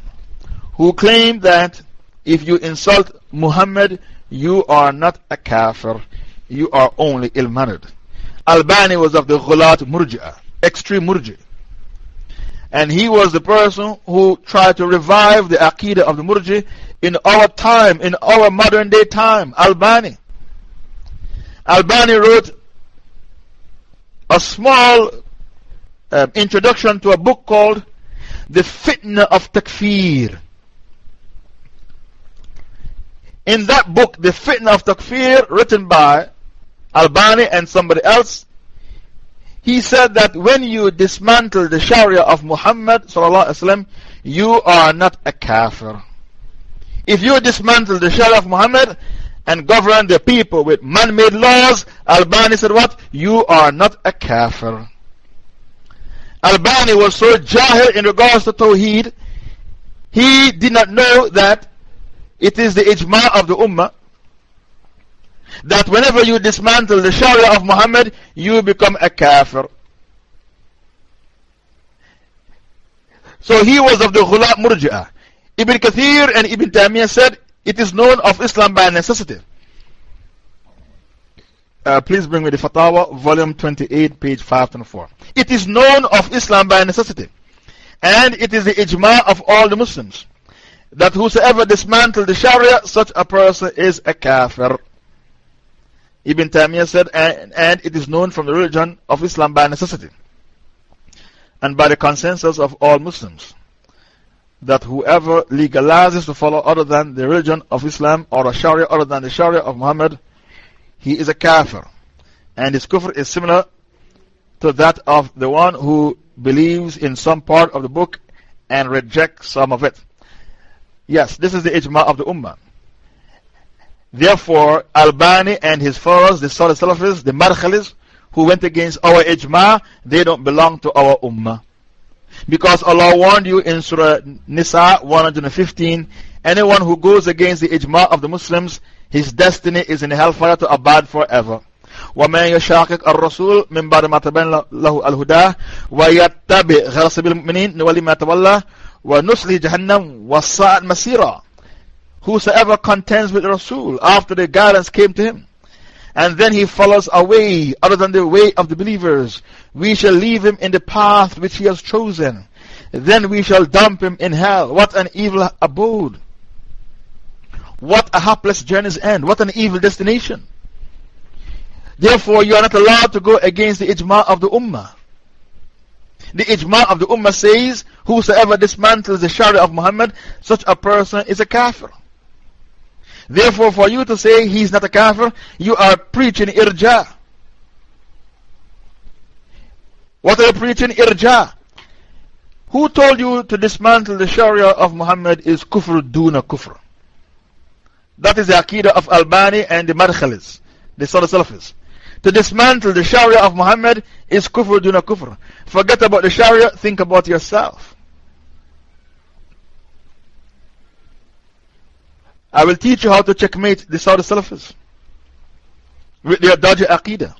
who claimed that if you insult Muhammad, you are not a kafir. You are only ill mannered. Albani was of the Ghulat Murji'ah, extreme Murji. And he was the person who tried to revive the Aqidah of the Murji in our time, in our modern day time. Albani. Albani wrote a small uh, introduction to a book called The Fitna of Takfir. In that book, The Fitna of Takfir, written by Albani and somebody else, he said that when you dismantle the Sharia of Muhammad, you are not a kafir. If you dismantle the Sharia of Muhammad and govern the people with man made laws, Albani said, What? You are not a kafir. Albani was so jahil in regards to Tawheed, he did not know that it is the ijma of the Ummah that whenever you dismantle the Sharia of Muhammad, you become a kafir. So he was of the Ghulat Murji'ah. Ibn Kathir and Ibn Taymiyyah said it is known of Islam by necessity. Uh, please bring me the Fatawa, volume 28, page 524. It is known of Islam by necessity. And it is the ijma of all the Muslims that whosoever dismantle the Sharia, such a person is a kafir. Ibn Taymiyyah said, and, and it is known from the religion of Islam by necessity and by the consensus of all Muslims that whoever legalizes to follow other than the religion of Islam or a Sharia other than the Sharia of Muhammad, he is a kafir. And his kufr is similar to that of the one who believes in some part of the book and rejects some of it. Yes, this is the ijma of the ummah. Therefore, Albani and his followers, the Salafis, the Madkhalis, who went against our ijma, they don't belong to our ummah. Because Allah warned you in Surah Nisa 115 anyone who goes against the ijma of the Muslims, his destiny is in hellfire to abide forever. ومن يشاقق الرسول من بعد ما تبين له الهدى ويتبع غير سبيل المؤمنين نولي ما تولى ونصلي جهنم وساءت مسيرا Whosoever contends with Rasul after the guidance came to him, and then he follows a way other than the way of the believers, we shall leave him in the path which he has chosen. Then we shall dump him in hell. What an evil abode! What a hapless journey's end! What an evil destination! Therefore, you are not allowed to go against the ijma of the ummah. The ijma of the ummah says, Whosoever dismantles the sharia of Muhammad, such a person is a kafir. Therefore, for you to say he's not a kafir, you are preaching irja. What are you preaching? Irja. Who told you to dismantle the Sharia of Muhammad is kufr duna kufr? That is the Aqidah of Albani and the Madkhalis, the Salih Salafis. To dismantle the Sharia of Muhammad is kufr duna kufr. Forget about the Sharia, think about yourself. I will teach you how to checkmate the Saudi Salafis with their dodgy Aqidah.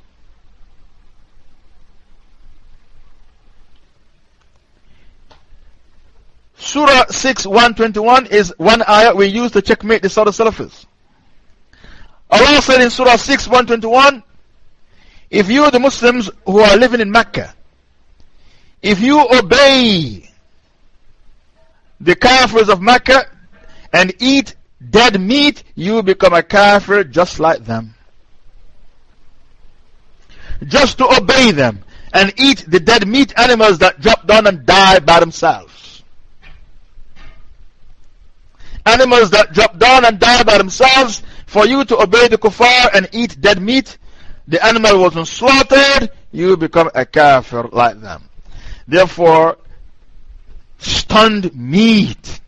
Surah 6, 121 is one ayah we use to checkmate the Saudi Salafis. Allah said in Surah 6, 121, if you, the Muslims who are living in Mecca, if you obey the Kafirs of Mecca and eat dead meat, you become a kafir just like them. Just to obey them and eat the dead meat animals that drop down and die by themselves. Animals that drop down and die by themselves, for you to obey the kuffar and eat dead meat, the animal wasn't slaughtered, you become a kafir like them. Therefore, stunned meat.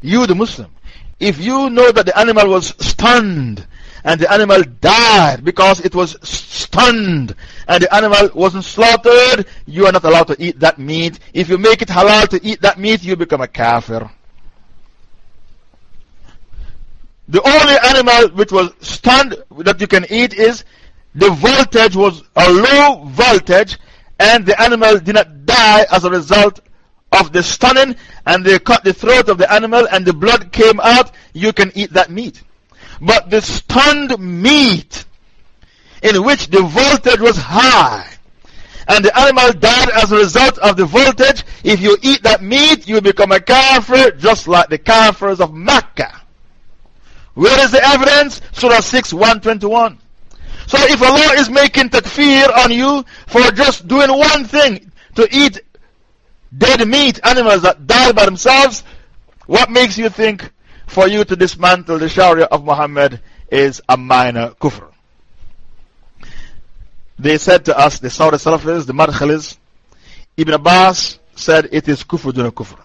You, the Muslim, if you know that the animal was stunned and the animal died because it was stunned and the animal wasn't slaughtered, you are not allowed to eat that meat. If you make it halal to eat that meat, you become a kafir. The only animal which was stunned that you can eat is the voltage was a low voltage and the animal did not die as a result of the stunning and they cut the throat of the animal and the blood came out, you can eat that meat. But the stunned meat in which the voltage was high and the animal died as a result of the voltage, if you eat that meat, you become a kafir just like the kafirs of Mecca. Where is the evidence? Surah 6, 121. So if Allah is making takfir on you for just doing one thing, to eat dead meat, animals that die by themselves, what makes you think for you to dismantle the Sharia of Muhammad is a minor kufr? They said to us, the Saudi Salafis, the Madkhalis, Ibn Abbas said it is kufr duna kufr.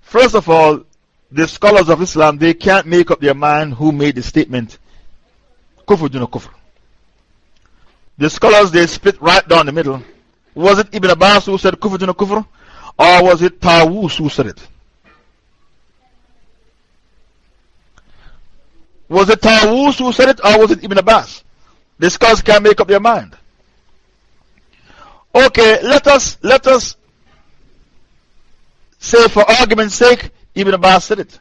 First of all, the scholars of Islam, they can't make up their mind who made the statement kufr duna kufr. The scholars, they split right down the middle. Was it Ibn Abbas who said kufr duna kufr? Or was it Tawus who said it? Was it Tawus who said it or was it Ibn Abbas? The scholars can't make up their mind. Okay, let us, let us say for argument's sake, Ibn Abbas said it.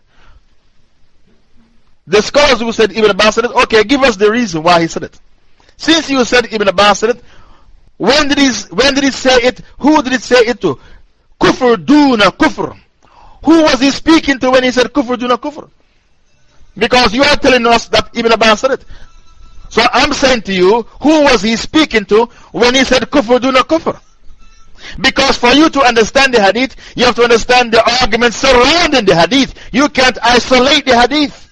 The scholars who said Ibn Abbas said it, okay, give us the reason why he said it. Since you said Ibn Abbas said it, when did he, when did he say it? Who did he say it to? Kufr duna kufr. Who was he speaking to when he said kufr duna kufr? Because you are telling us that Ibn Abbas said it. So I'm saying to you, who was he speaking to when he said kufr duna kufr? Because for you to understand the hadith, you have to understand the arguments surrounding the hadith. You can't isolate the hadith.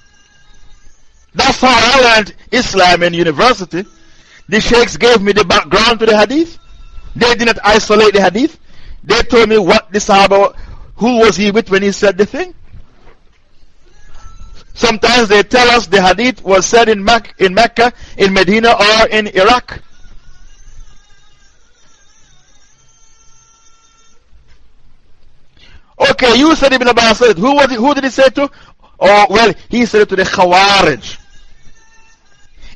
That's how I learned Islam in university. The sheikhs gave me the background to the hadith. They didn't isolate the hadith. They told me what the Sahaba, who was he with when he said the thing. Sometimes they tell us the hadith was said in, Mac in Mecca, in Medina, or in Iraq. Okay, you said Ibn Abbas said it. Who, was it, who did he say to? Oh, well, he said it to the Khawarij.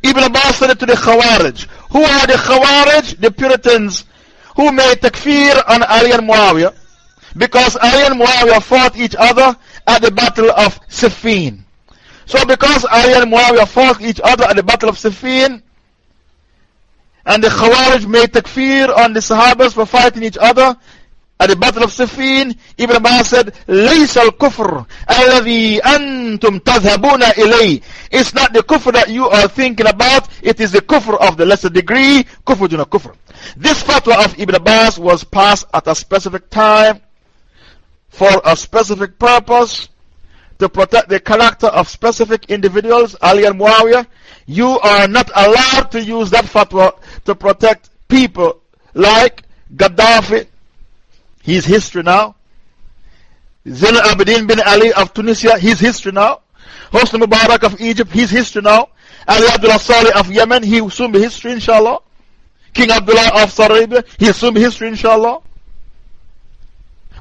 Ibn Abbas said it to the Khawarij. Who are the Khawarij? The Puritans who made takfir on Ali and Muawiyah. Because Ali and Muawiyah fought each other at the Battle of Siffin. So, because Ali and Muawiyah fought each other at the Battle of Siffin, and the Khawarij made takfir on the Sahabas for fighting each other, at the Battle of Siffin, Ibn Abbas said, ليس الكفر الذي أنتم تذهبون إليه. It's not the kufr that you are thinking about, it is the kufr of the lesser degree, kufr duna kufr. This fatwa of Ibn Abbas was passed at a specific time, for a specific purpose, to protect the character of specific individuals, Ali and Muawiyah. You are not allowed to use that fatwa to protect people like Gaddafi, He's history now. Zain Abidin bin Ali of Tunisia, he's history now. Hosni Mubarak of Egypt, he's history now. Ali Abdullah Saleh of Yemen, he will soon be history, inshallah. King Abdullah of Saudi Arabia, he'll soon be history, inshallah.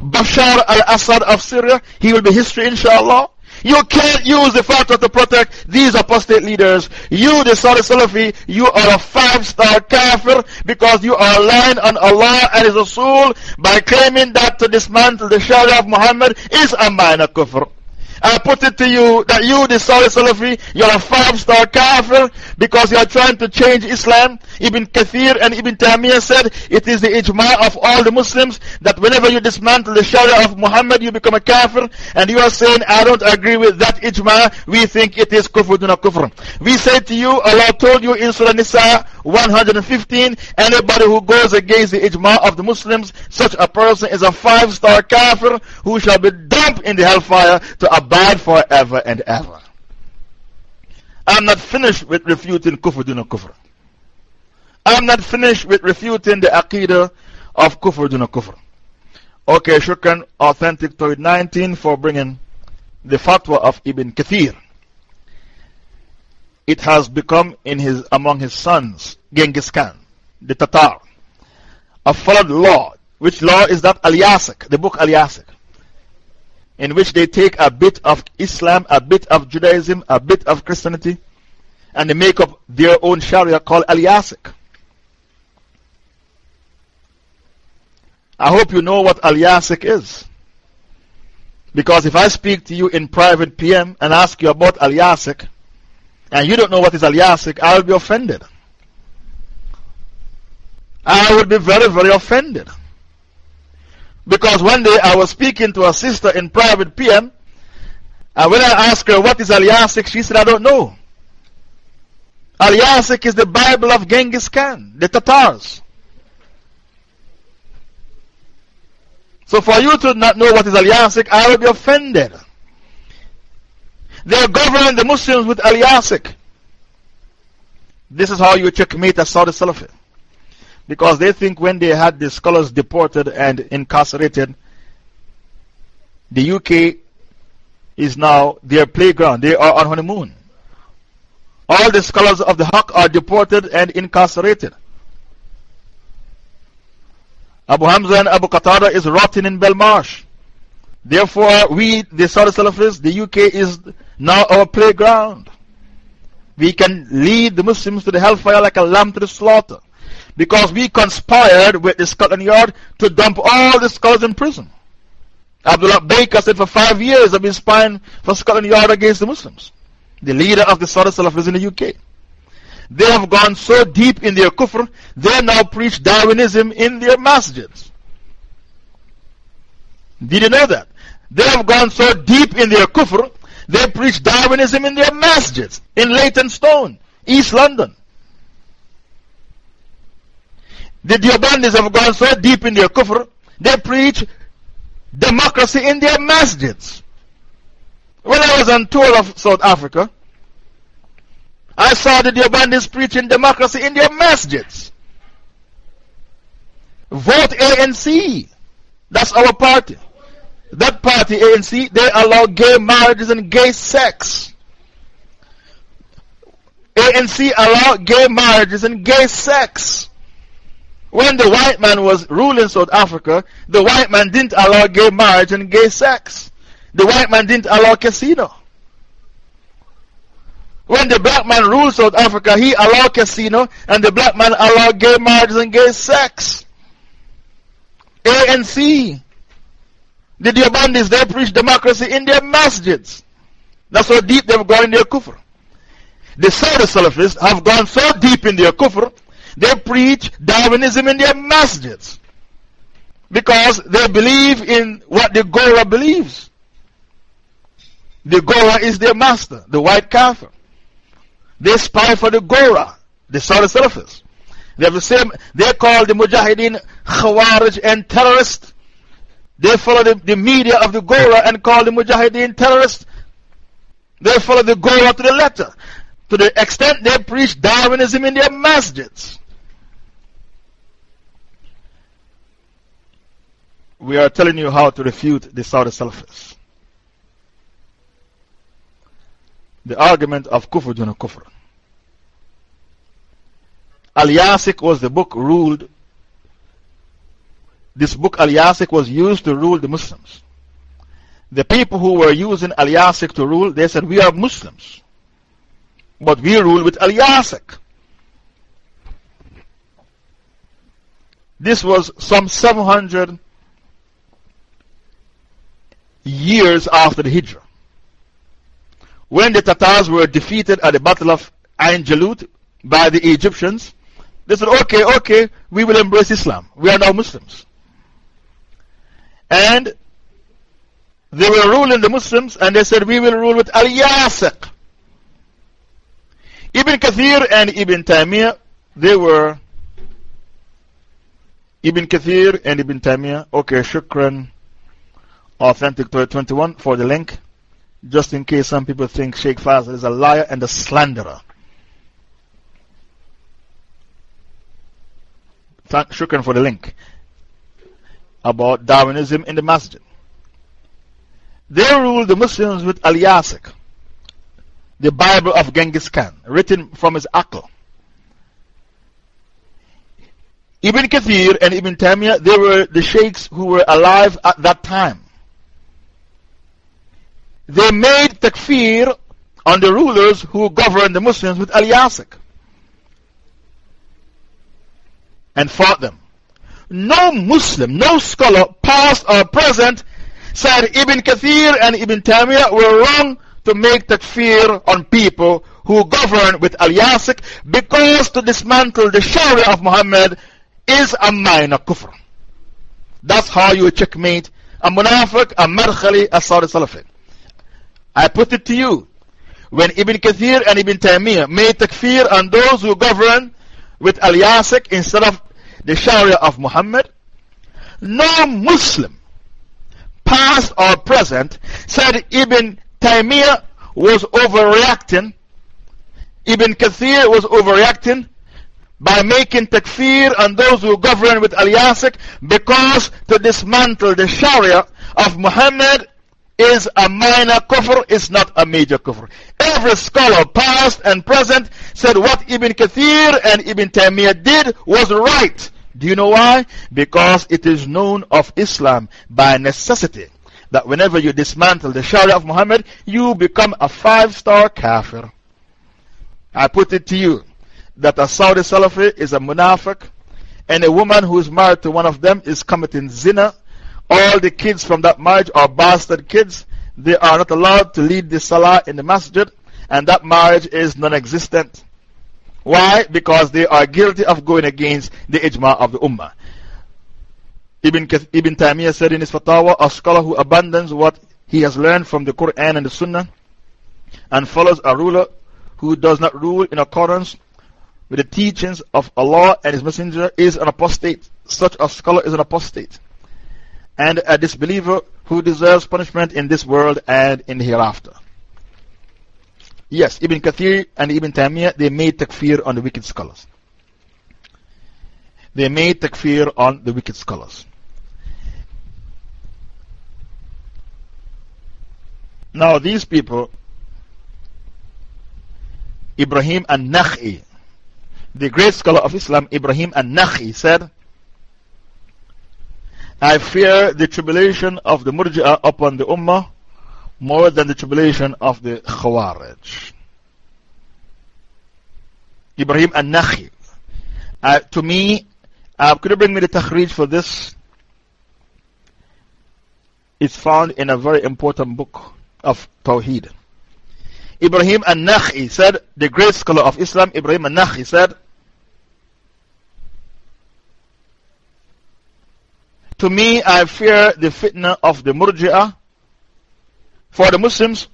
Bashar al Assad of Syria, he will be history, inshallah. You can't use the fatwa to protect these apostate leaders. You, the Saudi Salafi, you are a five star kafir because you are lying on Allah and His Rasul by claiming that to dismantle the Sharia of Muhammad is a minor kufr. I put it to you that you, the Saudi Salafi, you're a five star kafir because you are trying to change Islam. Ibn Kathir and Ibn Taymiyyah said it is the ijma of all the Muslims that whenever you dismantle the Sharia of Muhammad, you become a kafir. And you are saying, I don't agree with that ijma. We think it is kufr duna kufr. We say to you, Allah told you in Surah Nisa 115, anybody who goes against the ijma of the Muslims, such a person is a five star kafir who shall be dumped in the hellfire to abide forever and ever. I'm not finished with refuting kufr duna kufr. I'm not finished with refuting the aqidah of kufr duna kufr. Okay, shukran, authentic Tawhid 19 for bringing the fatwa of Ibn Kathir. It has become in his, among his sons, Genghis Khan, the Tatar, a followed law. Which law is that? Al Yasik, the book Al Yasik in which they take a bit of Islam, a bit of Judaism, a bit of Christianity, and they make up their own Sharia called Al Yasik. I hope you know what Al Yasik is. Because if I speak to you in private PM and ask you about Al Yasik, and you don't know what is Al I will be offended. I would be very, very offended. Because one day I was speaking to a sister in private PM, and when I asked her what is Al she said, I don't know. Al is the Bible of Genghis Khan, the Tatars. So for you to not know what is Al I will be offended. They are governing the Muslims with Al. This is how you checkmate a Saudi Salafi. Because they think when they had the scholars deported and incarcerated, the UK is now their playground. They are on honeymoon. All the scholars of the Haqq are deported and incarcerated. Abu Hamza and Abu Qatada is rotting in Belmarsh. Therefore, we, the Saudi Salafis, the UK is now our playground. We can lead the Muslims to the hellfire like a lamb to the slaughter. Because we conspired with the Scotland Yard to dump all the scholars in prison. Abdullah Baker said for five years I've been spying for Scotland Yard against the Muslims. The leader of the Saudi Salafis in the UK. They have gone so deep in their kufr, they now preach Darwinism in their masjids. Did you know that? They have gone so deep in their kufr, they preach Darwinism in their masjids in Leytonstone, East London. The Deobandis have gone so deep in their kufr, they preach democracy in their masjids. When I was on tour of South Africa, I saw the Deobandis preaching democracy in their masjids. Vote ANC. That's our party. That party, ANC, they allow gay marriages and gay sex. ANC allow gay marriages and gay sex. When the white man was ruling South Africa, the white man didn't allow gay marriage and gay sex. The white man didn't allow casino. When the black man ruled South Africa, he allowed casino and the black man allowed gay marriages and gay sex. ANC. The Deobandis, they preach democracy in their masjids. That's how deep they've gone in their kufr. The Saudi Salafists have gone so deep in their kufr, they preach Darwinism in their masjids. Because they believe in what the Gora believes. The Gora is their master, the white kafir. They spy for the Gora, the Saudi Salafis. They have the same, they call the Mujahideen Khawarij and terrorists. They follow the, the media of the Gora and call the Mujahideen terrorists. They follow the Gora to the letter. To the extent they preach Darwinism in their masjids. We are telling you how to refute the Saudi Salafis. the argument of kufr duna kufr. Al Yasik was the book ruled. This book Al was used to rule the Muslims. The people who were using Al to rule, they said, We are Muslims. But we rule with Al. This was some 700 years after the Hijrah. When the Tatars were defeated at the Battle of Ain Jalut by the Egyptians, they said, okay, okay, we will embrace Islam. We are now Muslims. And they were ruling the Muslims and they said, we will rule with Al Yasiq. Ibn Kathir and Ibn Taymiyyah, they were Ibn Kathir and Ibn Taymiyyah. Okay, shukran. Authentic 21 for the link just in case some people think Sheikh Faisal is a liar and a slanderer. Thank Shukran for the link about Darwinism in the masjid. They ruled the Muslims with Al Yasik, the Bible of Genghis Khan, written from his Aql. Ibn Kathir and Ibn Taymiyyah, they were the sheikhs who were alive at that time. They made takfir on the rulers who governed the Muslims with Al Yasik and fought them. No Muslim, no scholar, past or present, said Ibn Kathir and Ibn Taymiyyah were wrong to make takfir on people who govern with Al Yasik because to dismantle the Sharia of Muhammad is a minor kufr. That's how you checkmate a munafiq, a Madkhali, a Saudi Salafi. I put it to you. When Ibn Kathir and Ibn Taymiyyah made takfir on those who govern with Al Yasik instead of the Sharia of Muhammad, no Muslim, past or present, said Ibn Taymiyyah was overreacting. Ibn Kathir was overreacting by making takfir on those who govern with Al Yasik because to dismantle the Sharia of Muhammad is a minor kufr, it's not a major kufr. Every scholar, past and present, said what Ibn Kathir and Ibn Taymiyyah did was right. Do you know why? Because it is known of Islam by necessity that whenever you dismantle the Sharia of Muhammad, you become a five star kafir. I put it to you that a Saudi Salafi is a munafiq, and a woman who is married to one of them is committing zina all the kids from that marriage are bastard kids. They are not allowed to lead the salah in the masjid, and that marriage is non existent. Why? Because they are guilty of going against the ijma of the ummah. Ibn, Ibn Taymiyyah said in his fatwa, a scholar who abandons what he has learned from the Quran and the Sunnah and follows a ruler who does not rule in accordance with the teachings of Allah and His Messenger is an apostate. Such a scholar is an apostate and a disbeliever who deserves punishment in this world and in the hereafter. Yes, Ibn Kathir and Ibn Taymiyyah, they made takfir on the wicked scholars. They made takfir on the wicked scholars. Now, these people, Ibrahim an-Nakhi, the great scholar of Islam, Ibrahim an-Nakhi, said, I fear the tribulation of the Murji'ah upon the Ummah more than the tribulation of the Khawarij. Ibrahim An-Nakhi. Uh, to me, uh, could you bring me the takhrij for this? It's found in a very important book of Tawheed. Ibrahim An-Nakhi said, the great scholar of Islam, Ibrahim An-Nakhi said, To me, I fear the fitna of the Murji'ah for the Muslims,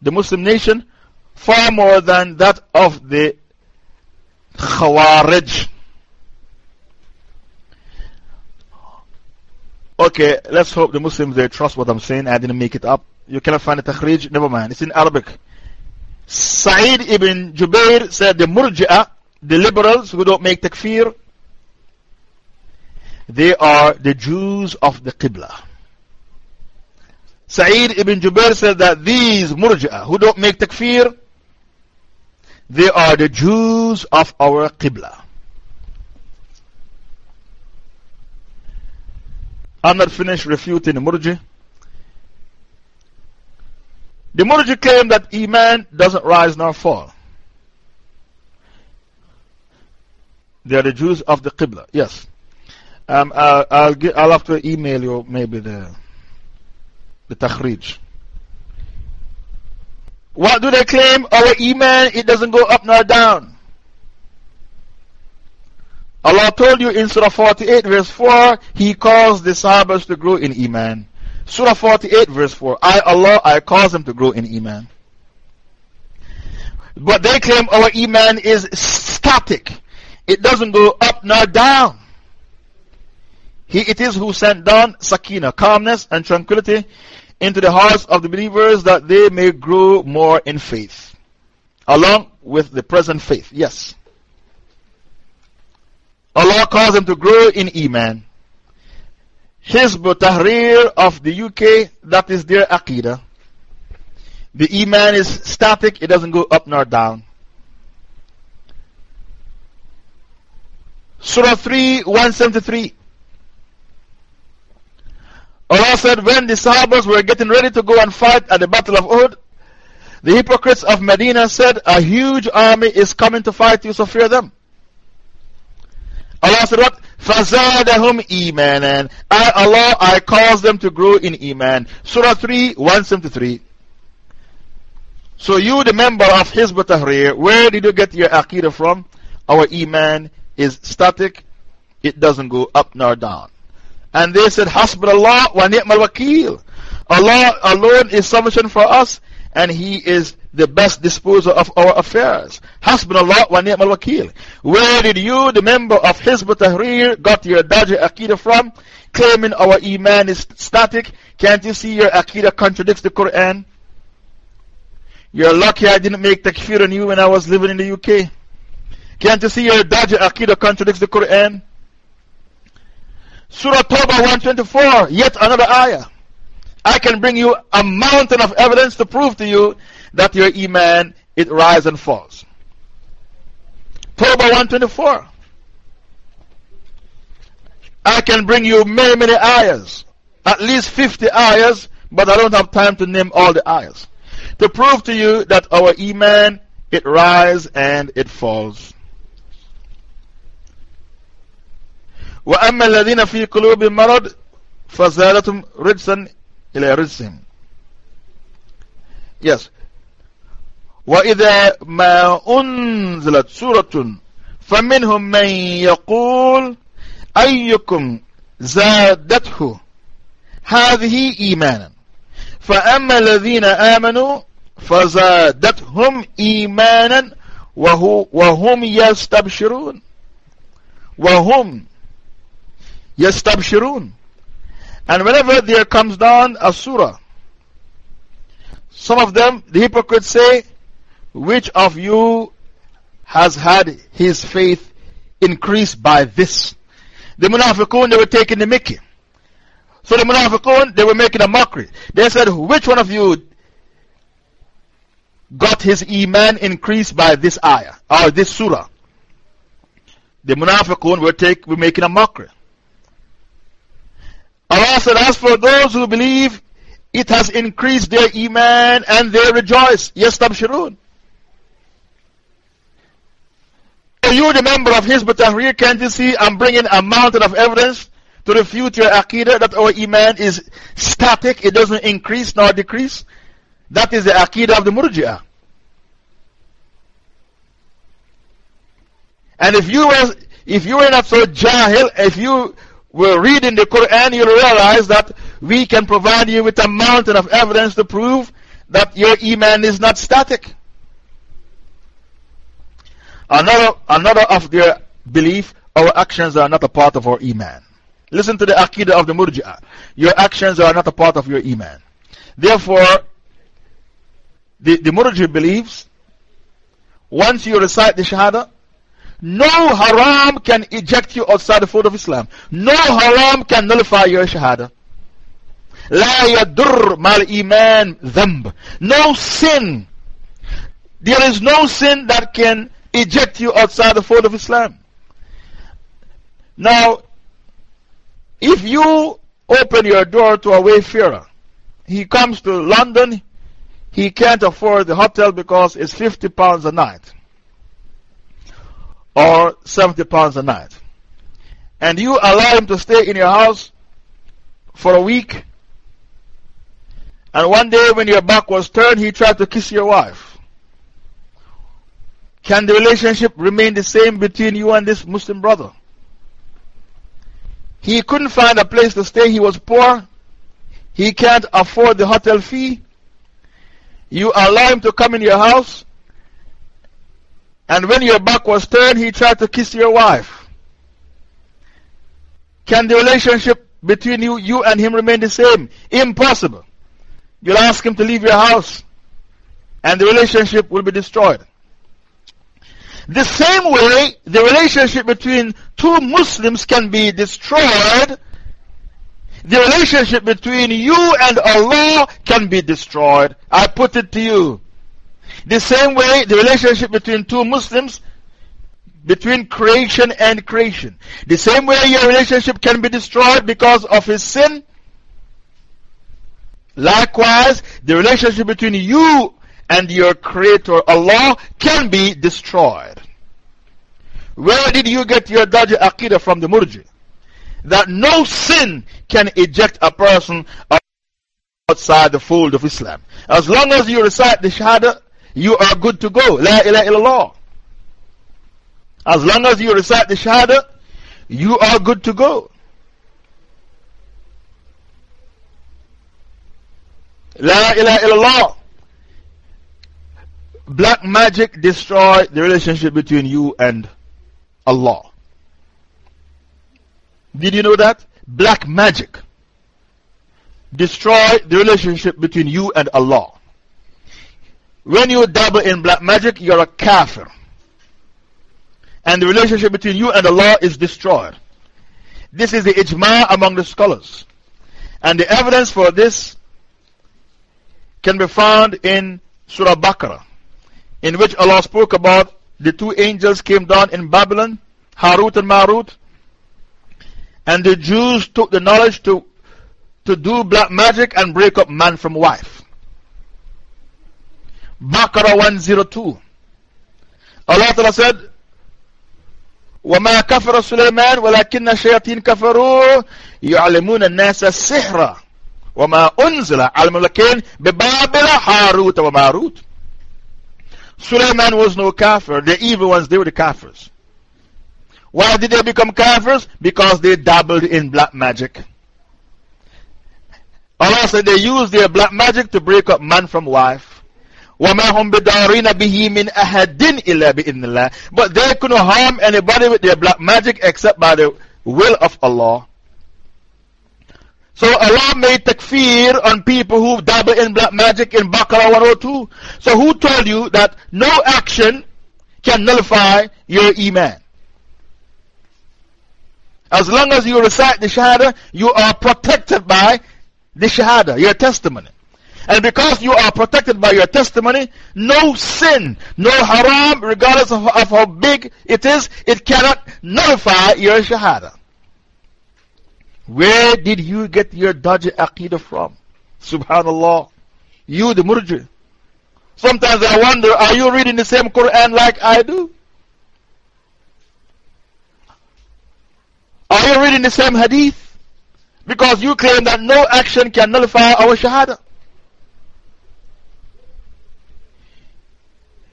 the Muslim nation, far more than that of the Khawarij. Okay, let's hope the Muslims they trust what I'm saying. I didn't make it up. You cannot find the takhrij, never mind. It's in Arabic. Sa'id ibn Jubair said the Murji'ah, the liberals who don't make takfir, they are the Jews of the Qibla. Sa'id ibn Jubair said that these Murji'ah who don't make takfir, they are the Jews of our Qibla. I'm not finished refuting the Murji. The Murji claim that Iman doesn't rise nor fall. They are the Jews of the Qibla, yes. Um, I'll, I'll, get, I'll have to email you maybe the, the takhrij. What do they claim? Our Iman, it doesn't go up nor down. Allah told you in Surah 48, verse 4, He caused the Sahabas to grow in Iman. Surah 48, verse 4, I, Allah, I cause them to grow in Iman. But they claim our Iman is static, it doesn't go up nor down. He it is who sent down sakina, calmness and tranquility into the hearts of the believers that they may grow more in faith. Along with the present faith, yes. Allah calls them to grow in Iman. Hizb Tahrir of the UK, that is their Aqidah. The Iman is static, it doesn't go up nor down. Surah 3, 173. Allah said, when the Sahabas were getting ready to go and fight at the Battle of Uhud, the hypocrites of Medina said, A huge army is coming to fight you, so fear them. Allah said, What? فَزَادَهُمْ إِيمَانًا I, Allah, I cause them to grow in Iman. Surah 3, 173. So you, the member of Hizb Tahrir, where did you get your Aqidah from? Our Iman is static. It doesn't go up nor down. And they said, Hasbunallah wa ni'mal wakil. Allah alone is sufficient for us, and He is the best disposer of our affairs. Hasbunallah wa ni'mal wakil. Where did you, the member of Hizb Tahrir, got your dodgy Aqidah from? Claiming our Iman is static. Can't you see your Aqidah contradicts the Quran? You're lucky I didn't make takfir on you when I was living in the UK. Can't you see your dodgy Aqidah contradicts the Quran? Surah Tawbah 124, yet another ayah. I can bring you a mountain of evidence to prove to you that your Iman, it rises and falls. Tawbah 124. I can bring you many, many ayahs. At least 50 ayahs, but I don't have time to name all the ayahs. To prove to you that our Iman, it rises and it falls. وأما الذين في قلوبهم مرض فزادتهم رجسا إلى رجسهم. Yes. وإذا ما أنزلت سورة فمنهم من يقول أيكم زادته هذه إيمانا. فأما الذين آمنوا فزادتهم إيمانا وهو وهم يستبشرون. وهم يستبشرون and whenever there comes down a surah some of them the hypocrites say which of you has had his faith increased by this the munafiqun they were taking the mickey so the munafiqun they were making a mockery they said which one of you got his iman increased by this ayah or this surah the munafiqun were, take, were making a mockery Allah said, As for those who believe, it has increased their Iman and they rejoice. Yes, Tabshirun. Are you the member of Hizb Tahrir? See I'm bringing a mountain of evidence to refute your Aqidah that our Iman is static, it doesn't increase nor decrease? That is the Aqidah of the Murji'ah. And if you were, if you were not so jahil, if you we're reading the Quran, you'll realize that we can provide you with a mountain of evidence to prove that your Iman is not static. Another, another of their belief, our actions are not a part of our Iman. Listen to the Aqidah of the Murji'ah. Your actions are not a part of your Iman. Therefore, the, the Murji believes once you recite the Shahada, no haram can eject you outside the fold of Islam. No haram can nullify your shahada. لا يضر مع الإيمان ذنب. No sin. There is no sin that can eject you outside the fold of Islam. Now, if you open your door to a wayfarer, he comes to London, he can't afford the hotel because it's 50 pounds a night or 70 pounds a night, and you allow him to stay in your house for a week, and one day when your back was turned, he tried to kiss your wife. Can the relationship remain the same between you and this Muslim brother? He couldn't find a place to stay, he was poor, he can't afford the hotel fee. You allow him to come in your house, and when your back was turned, he tried to kiss your wife. Can the relationship between you, you and him remain the same? Impossible. You'll ask him to leave your house, and the relationship will be destroyed. The same way, the relationship between two Muslims can be destroyed, the relationship between you and Allah can be destroyed. I put it to you. The same way, the relationship between two Muslims, between creation and creation. The same way your relationship can be destroyed because of his sin. Likewise, the relationship between you and your Creator Allah can be destroyed. Where did you get your dodgy aqidah from the Murji? That no sin can eject a person outside the fold of Islam. As long as you recite the Shahada, you are good to go. La ilaha illallah. As long as you recite the Shahada, you are good to go. La ilaha illallah. Black magic destroy the relationship between you and Allah. Did you know that? Black magic destroy the relationship between you and Allah. When you dabble in black magic, you're a kafir. And the relationship between you and Allah is destroyed. This is the ijma among the scholars. And the evidence for this can be found in Surah Baqarah, in which Allah spoke about the two angels came down in Babylon, Harut and Marut, and the Jews took the knowledge to, to do black magic and break up man from wife. Baqarah 102. Allah Ta'ala said, وما كفر سليمان ولكن الشياطين كفروا يعلمون الناس السحر وما أنزل على الملكين ببابل هاروت وماروت Suleiman was no kafir. The evil ones, they were the kafirs. Why did they become kafirs? Because they dabbled in black magic. Allah said they used their black magic to break up man from wife. وَمَا هُمْ بِدَارِينَ بِهِ مِنْ أَهَدٍ إِلَّا بِإِذْنِ اللَّهِ But they couldn't harm anybody with their black magic except by the will of Allah. So Allah made takfir on people who dabble in black magic in Baqarah 102. So who told you that no action can nullify your Iman? As long as you recite the Shahada, you are protected by the Shahada, your testimony. And because you are protected by your testimony, no sin, no haram, regardless of, of how big it is, it cannot nullify your Shahada. Where did you get your dodgy aqidah from? Subhanallah. You, the murji. Sometimes I wonder, are you reading the same Quran like I do? Are you reading the same hadith? Because you claim that no action can nullify our shahada.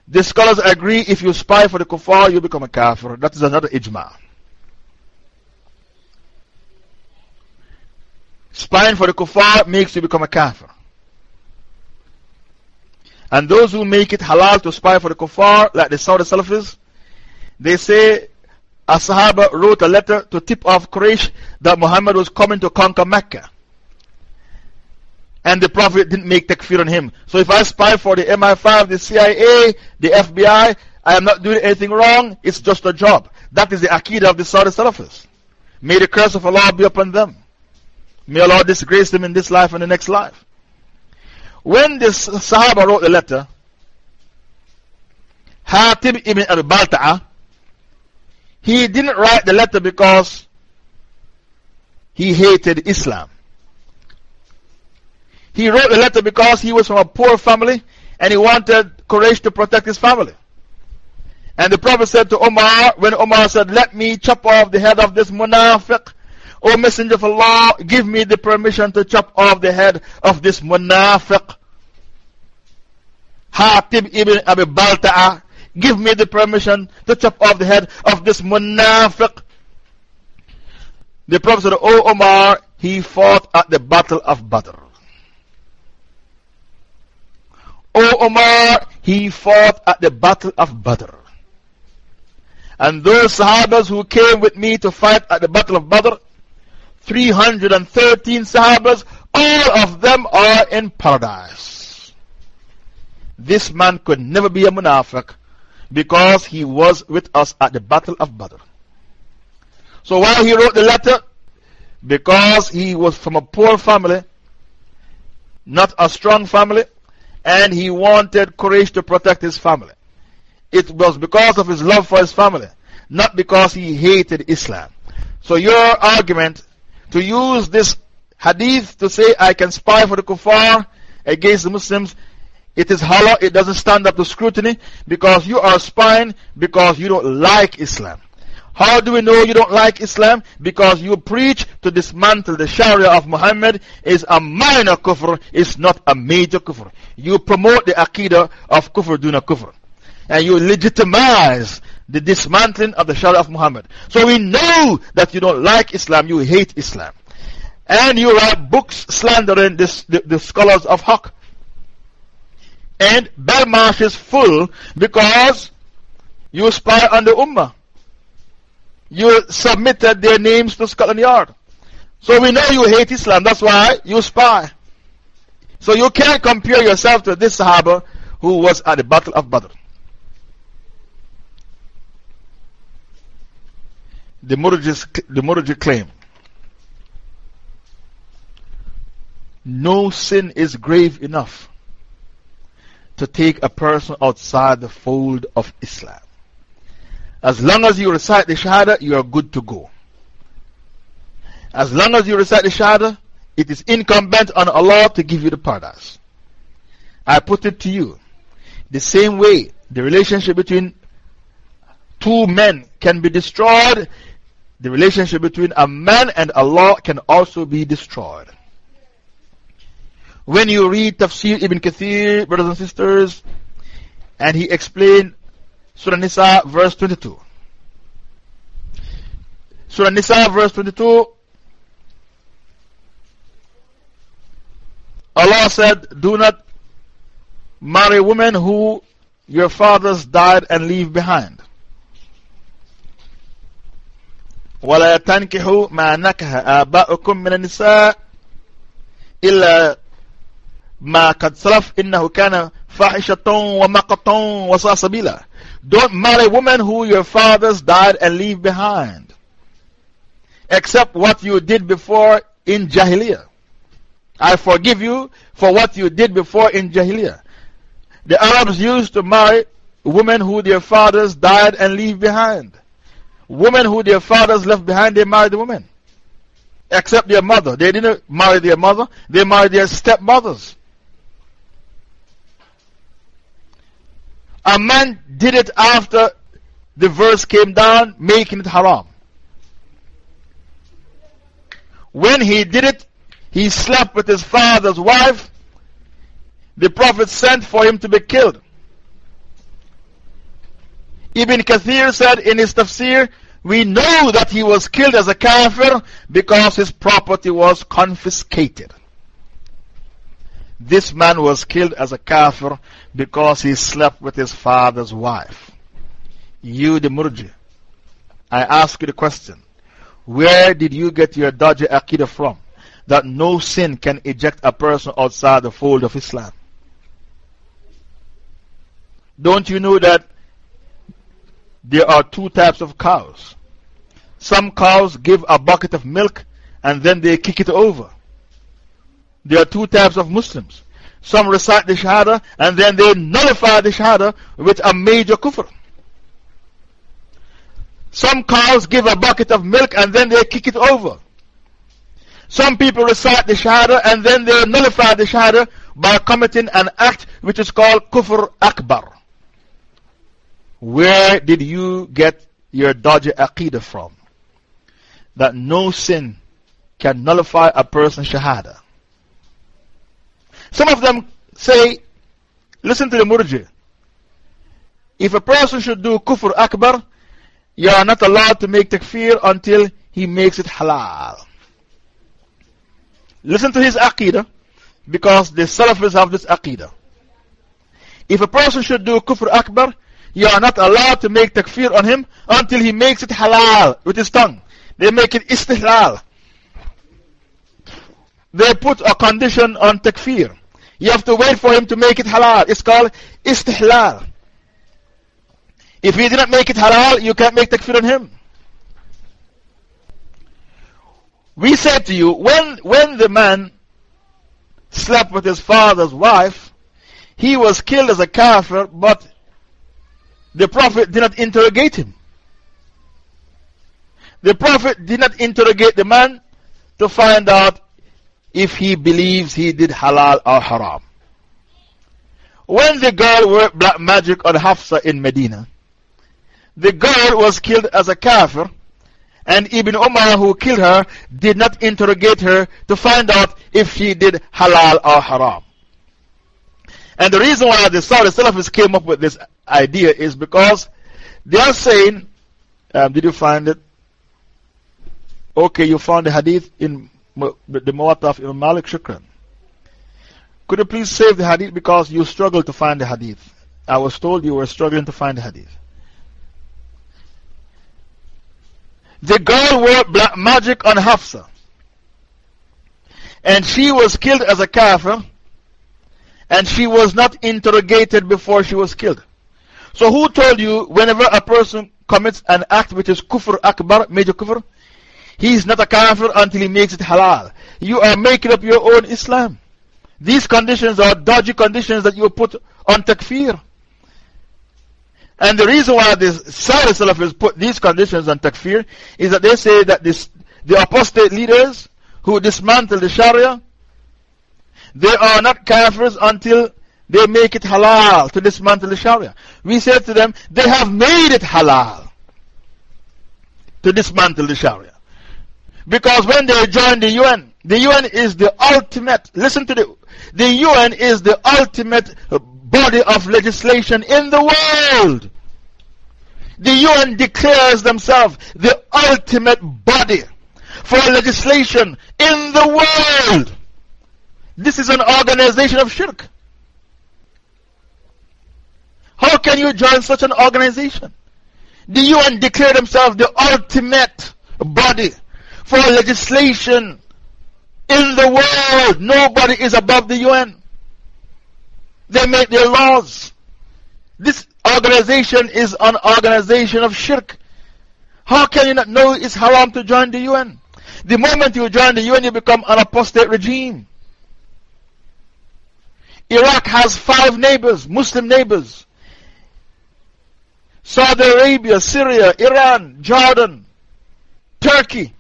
The scholars agree if you spy for the kuffar, you become a kafir. That is another ijma. Spying for the kuffar makes you become a kafir. And those who make it halal to spy for the kuffar, like the Saudi Salafis, they say a Sahaba wrote a letter to tip off Quraysh that Muhammad was coming to conquer Mecca. And the Prophet didn't make takfir on him. So if I spy for the MI5, the CIA, the FBI, I am not doing anything wrong, it's just a job. That is the Aqidah of the Saudi Salafis. May the curse of Allah be upon them. May Allah disgrace them in this life and the next life. When the Sahaba wrote the letter, Hatib ibn Abi Balta'a, he didn't write the letter because he hated Islam. He wrote the letter because he was from a poor family and he wanted Quraysh to protect his family. And the Prophet said to Omar, when Omar said, Let me chop off the head of this munafiq, O Messenger of Allah, give me the permission to chop off the head of this munafiq. Hatib ibn Abi Balta'a, give me the permission to chop off the head of this munafiq. The Prophet said, O Omar, he fought at the battle of Badr. O Omar, he fought at the battle of Badr. And those Sahabas who came with me to fight at the battle of Badr, 313 Sahabas, all of them are in paradise. This man could never be a munafiq because he was with us at the Battle of Badr. So why he wrote the letter? Because he was from a poor family, not a strong family, and he wanted Quraysh to protect his family. It was because of his love for his family, not because he hated Islam. So your argument to use this hadith to say, I can spy for the kuffar against the Muslims, it is hollow, it doesn't stand up to scrutiny because you are spying because you don't like Islam. How do we know you don't like Islam? Because you preach to dismantle the Sharia of Muhammad is a minor kufr, it's not a major kufr. You promote the aqidah of kufr duna kufr. And you legitimize the dismantling of the Sharia of Muhammad. So we know that you don't like Islam, you hate Islam. And you write books slandering this, the, the scholars of Haqq. And Belmarsh is full because you spy on the Ummah you submitted their names to Scotland Yard. So we know you hate Islam, that's why you spy. So you can't compare yourself to this Sahaba who was at the Battle of Badr. The Murji, the claim no sin is grave enough to take a person outside the fold of Islam. As long as you recite the Shahada, you are good to go. As long as you recite the Shahada, it is incumbent on Allah to give you the paradise. I put it to you the same way the relationship between two men can be destroyed, the relationship between a man and Allah can also be destroyed. When you read Tafsir ibn Kathir, brothers and sisters, and he explained Surah Nisa, verse 22. Surah Nisa, verse 22. Allah said, Do not marry women who your fathers died and leave behind. ولا تنكحوا ما نكح آباؤكم من النساء إلا ما قد سلف إنه كان fahishaton wa wa sasabila. Don't marry women who your fathers died and leave behind. Except what you did before in Jahiliyyah. I forgive you for what you did before in Jahiliyyah. The Arabs used to marry women who their fathers died and leave behind. Women who their fathers left behind, they married women. Except their mother. They didn't marry their mother, they married their stepmothers. A man did it after the verse came down, making it haram. When he did it, he slept with his father's wife. The Prophet sent for him to be killed. Ibn Kathir said in his tafsir, we know that he was killed as a kafir because his property was confiscated. This man was killed as a kafir because he slept with his father's wife. You, the murji, I ask you the question where did you get your dodgy aqidah from? That no sin can eject a person outside the fold of Islam. Don't you know that there are two types of cows? Some cows give a bucket of milk and then they kick it over. There are two types of Muslims. Some recite the Shahada and then they nullify the Shahada with a major kufr. Some cows give a bucket of milk and then they kick it over. Some people recite the Shahada and then they nullify the Shahada by committing an act which is called Kufr Akbar. Where did you get your dodgy aqidah from? That no sin can nullify a person's Shahada. Some of them say, listen to the murji. If a person should do kufr akbar, you are not allowed to make takfir until he makes it halal. Listen to his aqidah, because the Salafis have this aqidah. If a person should do kufr akbar, you are not allowed to make takfir on him until he makes it halal with his tongue. They make it istihlal they put a condition on takfir. You have to wait for him to make it halal. It's called istihlal. If he did not make it halal, you can't make takfir on him. We said to you, when, when the man slept with his father's wife, he was killed as a kafir, but the Prophet did not interrogate him. The Prophet did not interrogate the man to find out if he believes he did halal or haram. When the girl worked black magic on Hafsa in Medina, the girl was killed as a kafir, and Ibn Umar, who killed her, did not interrogate her to find out if she did halal or haram. And the reason why the Saudi Salafis came up with this idea is because they are saying, um, did you find it? Okay, you found the hadith in the Muwatta Imam Malik Shukran. Could you please save the hadith because you struggled to find the hadith? I was told you were struggling to find the hadith. The girl worked black magic on Hafsa. And she was killed as a kafir. And she was not interrogated before she was killed. So, who told you whenever a person commits an act which is kufr akbar, major kufr, he is not a kafir until he makes it halal? You are making up your own Islam. These conditions are dodgy conditions that you put on takfir. And the reason why the Salafis put these conditions on takfir is that they say that this, the apostate leaders who dismantle the Sharia, they are not kafirs until they make it halal to dismantle the Sharia. We said to them, they have made it halal to dismantle the Sharia. Because when they join the UN, the UN is the ultimate, listen to the, the UN is the ultimate body of legislation in the world. The UN declares themselves the ultimate body for legislation in the world. This is an organization of shirk. How can you join such an organization? The UN declare themselves the ultimate body for legislation in the world. Nobody is above the UN. They make their laws. This organization is an organization of shirk. How can you not know it's haram to join the UN? The moment you join the UN, you become an apostate regime. Iraq has five neighbors, Muslim neighbors Saudi Arabia, Syria, Iran, Jordan, Turkey.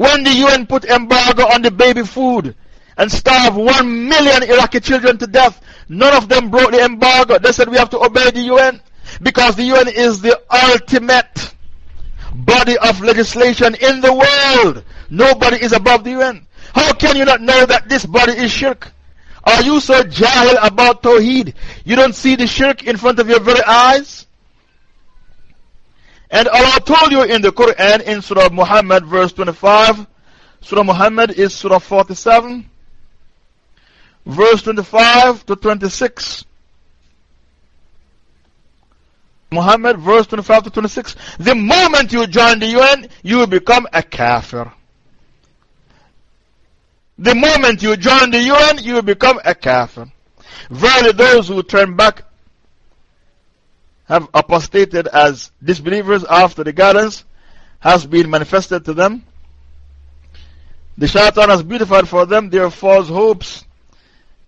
When the UN put embargo on the baby food and starved one million Iraqi children to death, none of them broke the embargo. They said we have to obey the UN because the UN is the ultimate body of legislation in the world. Nobody is above the UN. How can you not know that this body is shirk? Are you so jahil about Tawheed? You don't see the shirk in front of your very eyes? And Allah told you in the Quran in Surah Muhammad, verse 25. Surah Muhammad is Surah 47, verse 25 to 26. Muhammad, verse 25 to 26. The moment you join the UN, you will become a kafir. The moment you join the UN, you will become a kafir. Verily, those who turn back have apostated as disbelievers after the guidance has been manifested to them. The shaitan has beautified for them their false hopes,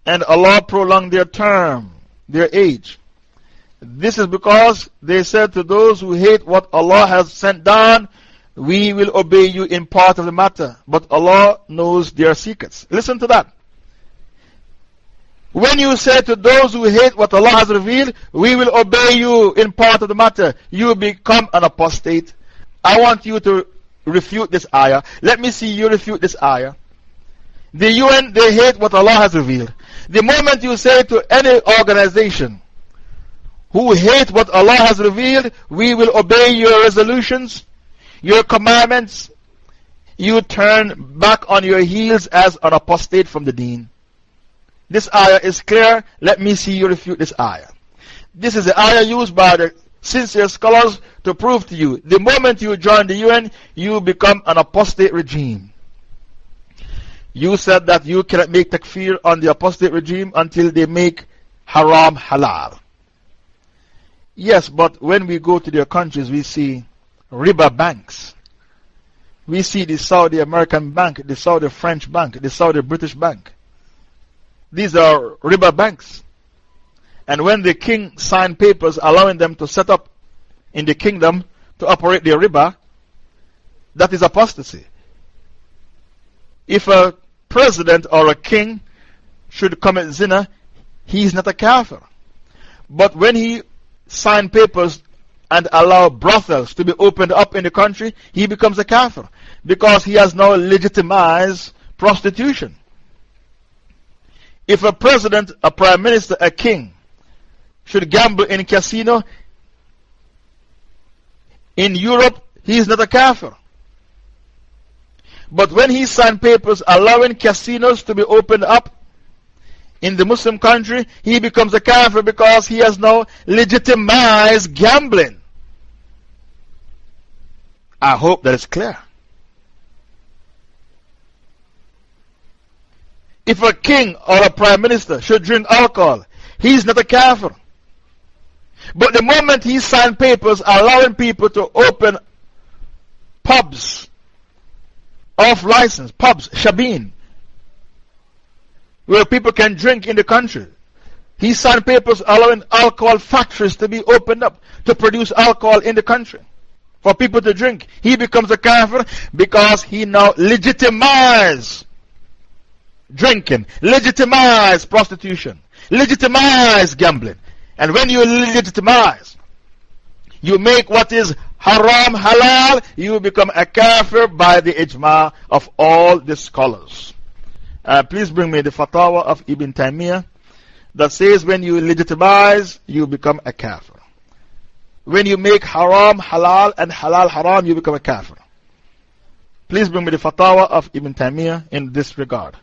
and Allah prolonged their term, their age. This is because they said to those who hate what Allah has sent down, We will obey you in part of the matter, but Allah knows their secrets. Listen to that. When you say to those who hate what Allah has revealed, we will obey you in part of the matter, you become an apostate. I want you to refute this ayah. Let me see you refute this ayah. The UN, they hate what Allah has revealed. The moment you say to any organization who hate what Allah has revealed, we will obey your resolutions, your commandments, you turn back on your heels as an apostate from the deen. This ayah is clear. Let me see you refute this ayah. This is the ayah used by the sincere scholars to prove to you the moment you join the UN, you become an apostate regime. You said that you cannot make takfir on the apostate regime until they make haram halal. Yes, but when we go to their countries, we see riba banks. We see the Saudi American bank, the Saudi French bank, the Saudi British bank. These are riba banks. And when the king signed papers allowing them to set up in the kingdom to operate their riba, that is apostasy. If a president or a king should commit zina, he is not a kafir. But when he signed papers and allow brothels to be opened up in the country, he becomes a kafir because he has now legitimized prostitution. If a president, a prime minister, a king should gamble in a casino, in Europe, he is not a kafir. But when he signed papers allowing casinos to be opened up in the Muslim country, he becomes a kafir because he has now legitimized gambling. I hope that is clear. If a king or a prime minister should drink alcohol, he's not a kafir. But the moment he signed papers allowing people to open pubs off license, pubs, shebeen, where people can drink in the country. He signed papers allowing alcohol factories to be opened up to produce alcohol in the country for people to drink. He becomes a kafir because he now legitimizes drinking, legitimize prostitution, legitimize gambling. And when you legitimize, you make what is haram halal, you become a kafir by the ijma of all the scholars. Uh, please bring me the fatwa of Ibn Taymiyyah that says when you legitimize, you become a kafir. When you make haram halal and halal haram, you become a kafir. Please bring me the fatwa of Ibn Taymiyyah in this regard.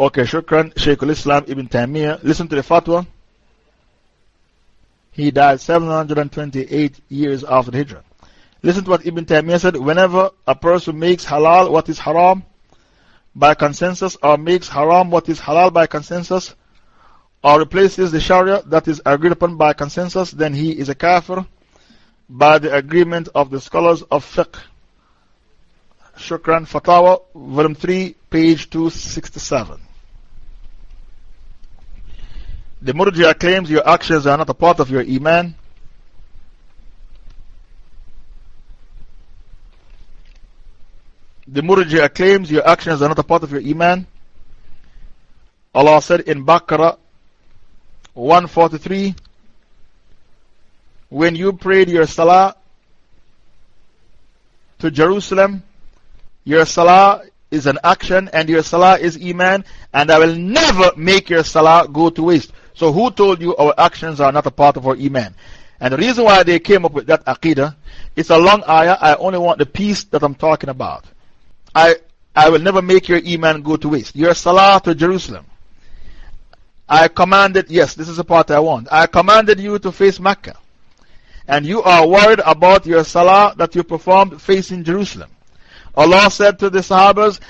Okay, shukran, Shaykh al-Islam Ibn Taymiyyah. Listen to the fatwa. He died 728 years after the Hijrah. Listen to what Ibn Taymiyyah said. Whenever a person makes halal what is haram by consensus, or makes haram what is halal by consensus, or replaces the Sharia that is agreed upon by consensus, then he is a kafir by the agreement of the scholars of fiqh. Shukran Fatawa, volume 3, page 267. The Murji'a claims your actions are not a part of your Iman. The Murji'a claims your actions are not a part of your Iman. Allah said in Baqarah 143 When you prayed your Salah to Jerusalem, your Salah is an action and your Salah is Iman, and I will never make your Salah go to waste. So, who told you our actions are not a part of our Iman? And the reason why they came up with that Aqidah, it's a long ayah. I only want the piece that I'm talking about. I, I will never make your Iman go to waste. Your Salah to Jerusalem. I commanded, yes, this is the part I want. I commanded you to face Mecca. And you are worried about your Salah that you performed facing Jerusalem. Allah said to the Sahabas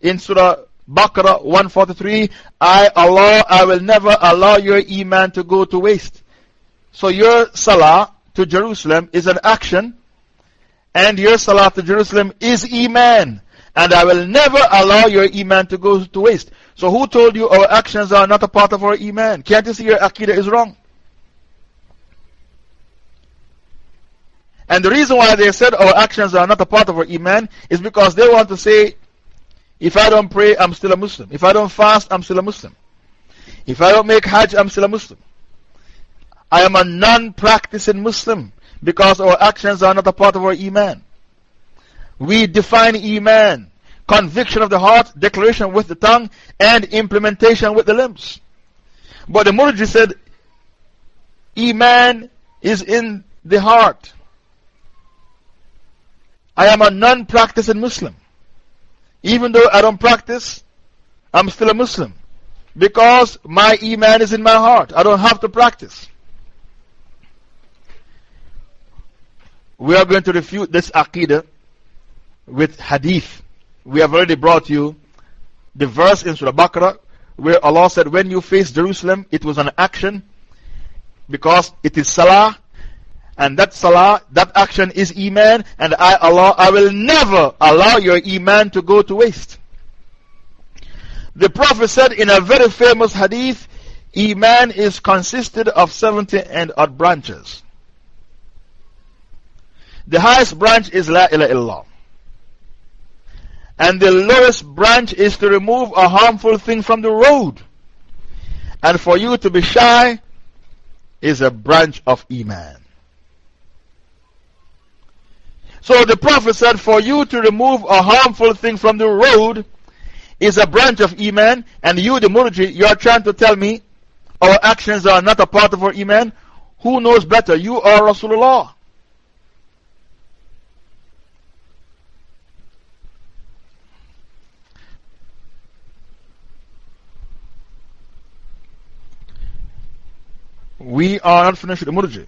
in Surah Baqarah 143, I, Allah, I will never allow your Iman to go to waste. So your Salah to Jerusalem is an action, and your Salah to Jerusalem is Iman. And I will never allow your Iman to go to waste. So who told you our actions are not a part of our Iman? Can't you see your Aqidah is wrong? And the reason why they said our actions are not a part of our Iman is because they want to say if I don't pray, I'm still a Muslim. If I don't fast, I'm still a Muslim. If I don't make Hajj, I'm still a Muslim. I am a non practicing Muslim because our actions are not a part of our Iman. We define Iman conviction of the heart, declaration with the tongue, and implementation with the limbs. But the Murji said, Iman is in the heart. I am a non practicing Muslim. Even though I don't practice, I'm still a Muslim. Because my Iman is in my heart. I don't have to practice. We are going to refute this Aqidah with Hadith. We have already brought you the verse in Surah Baqarah where Allah said, When you face Jerusalem, it was an action because it is Salah and that salah, that action is Iman, and I, Allah, I will never allow your Iman to go to waste. The Prophet said in a very famous hadith, Iman is consisted of 70 and odd branches. The highest branch is La ilaha illallah. And the lowest branch is to remove a harmful thing from the road. And for you to be shy is a branch of Iman. So the Prophet said, For you to remove a harmful thing from the road is a branch of Iman, and you, the Murji, you are trying to tell me our actions are not a part of our Iman. Who knows better, you are Rasulullah? We are not finished with the Murji.